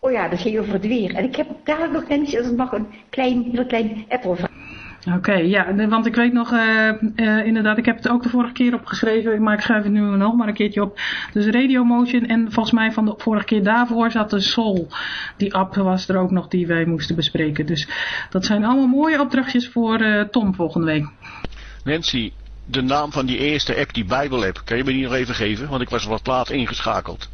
ja, dat ging over het weer. En ik heb daar nog net niet, als het mag, een klein, heel klein Apple Oké, ja, want ik weet nog, eh, eh, inderdaad, ik heb het ook de vorige keer opgeschreven, maar ik schrijf het nu nog maar een keertje op. Dus Radio Motion en volgens mij van de vorige keer daarvoor zat de Sol. Die app was er ook nog die wij moesten bespreken. Dus dat zijn allemaal mooie opdrachtjes voor eh, Tom volgende week. Nancy, de naam van die eerste app, die Bijbel-app, kan je me die nog even geven? Want ik was wat laat ingeschakeld.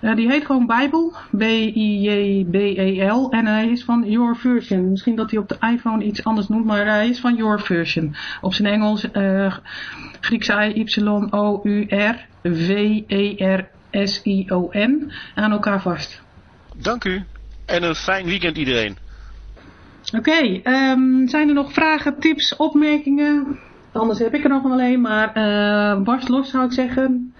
Eh, die heet gewoon Bijbel, B-I-J-B-E-L. En hij is van Your Version. Misschien dat hij op de iPhone iets anders noemt, maar hij is van Your Version. Op zijn Engels eh Grieks I-Y-O-U-R V-E-R-S-I-O-N aan elkaar vast. Dank u. En een fijn weekend iedereen. Oké, ehm, zijn er nog vragen, tips, opmerkingen? Anders heb ik er nog wel een, maar eh barst los zou ik zeggen.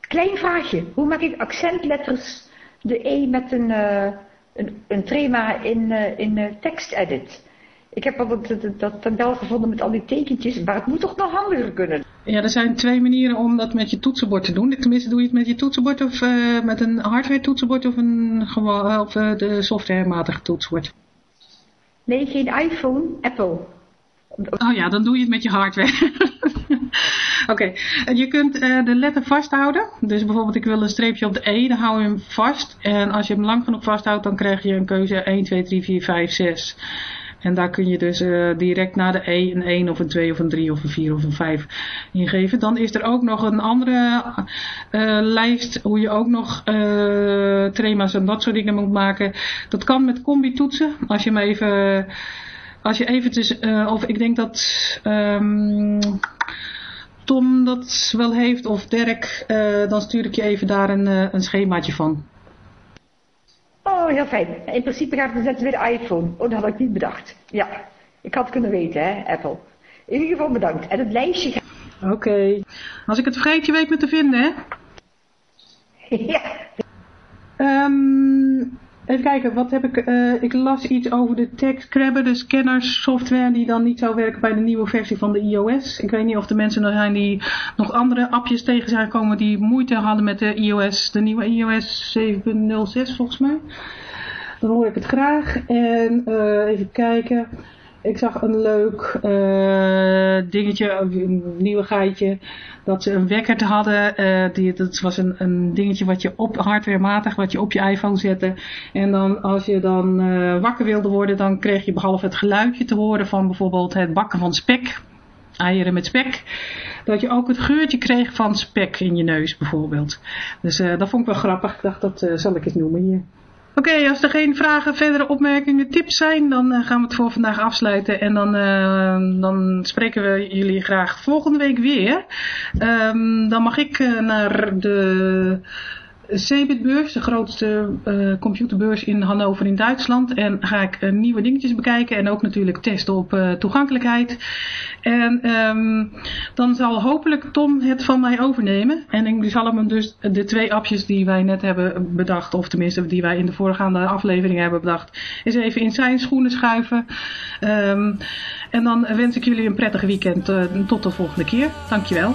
Klein vraagje. Hoe maak ik accentletters de E met een, eh, een, een trema in, eh, in tekstedit? Ik heb al dat, dat, dat tabel gevonden met al die tekentjes, maar het moet toch nog handiger kunnen? Ja, er zijn twee manieren om dat met je toetsenbord te doen. Tenminste, doe je het met je toetsenbord of met een hardware toetsenbord of een gewoon of eh, de softwarematige toetsenbord. Nee, geen iPhone, Apple. Oh ja, dan doe je het met je hardware. Oké, en je kunt eh, de letter vasthouden. Dus bijvoorbeeld ik wil een streepje op de E, dan hou je hem vast. En als je hem lang genoeg vasthoudt, dan krijg je een keuze 1, 2, 3, 4, 5, 6. En daar kun je dus eh, direct na de E een 1 of een 2 of een 3 of een 4 of een 5 ingeven. Dan is er ook nog een andere eh, lijst hoe je ook nog trema's en dat soort dingen moet maken. Dat kan met combi toetsen. Als je hem even... Als je eventjes, eh, of ik denk dat ehm, Tom dat wel heeft, of Dirk, eh, dan stuur ik je even daar een, eh, een schemaatje van. Oh, heel fijn. In principe gaat het net weer de iPhone. Oh, dat had ik niet bedacht. Ja, ik had het kunnen weten, hè, Apple. In ieder geval bedankt. En het lijstje gaat... Oké. Als ik het vergeet, je weet me te vinden, hè? ja, Ehm, even kijken, wat heb ik... eh, ik las iets over de TextCrabber, de scanners software die dan niet zou werken bij de nieuwe versie van de iOS. Ik weet niet of de mensen er zijn die nog andere appjes tegen zijn gekomen die moeite hadden met de iOS, de nieuwe iOS 7.06 volgens mij. Dan hoor ik het graag. En eh, even kijken. Ik zag een leuk eh, dingetje, een nieuwigheidje, dat ze een wekker hadden. eh, die, dat was een, een dingetje wat je op hardwarematig, wat je op je iPhone zette. En dan als je dan eh, wakker wilde worden, dan kreeg je behalve het geluidje te horen van bijvoorbeeld het bakken van spek. Eieren met spek. Dat je ook het geurtje kreeg van spek in je neus bijvoorbeeld. Dus dat vond ik wel grappig. Ik dacht, dat zal ik eens noemen hier. Oké, als er geen vragen, verdere opmerkingen, tips zijn, dan eh, gaan we het voor vandaag afsluiten. En dan, eh, dan spreken we jullie graag volgende week weer. Ehm, dan mag ik eh, naar de Cebit-beurs, de grootste eh, computerbeurs in Hannover in Duitsland. En ga ik eh, nieuwe dingetjes bekijken en ook natuurlijk testen op eh, toegankelijkheid. En ehm, dan zal hopelijk Tom het van mij overnemen. En ik zal hem dus de twee appjes die wij net hebben bedacht, of tenminste die wij in de voorgaande aflevering hebben bedacht, eens even in zijn schoenen schuiven. Ehm, en dan wens ik jullie een prettig weekend. tot de volgende keer. Dankjewel.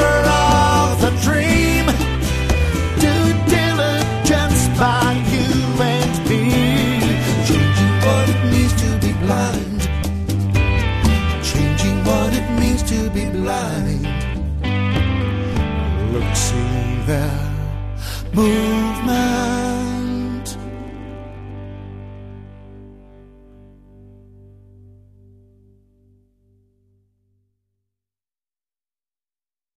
Move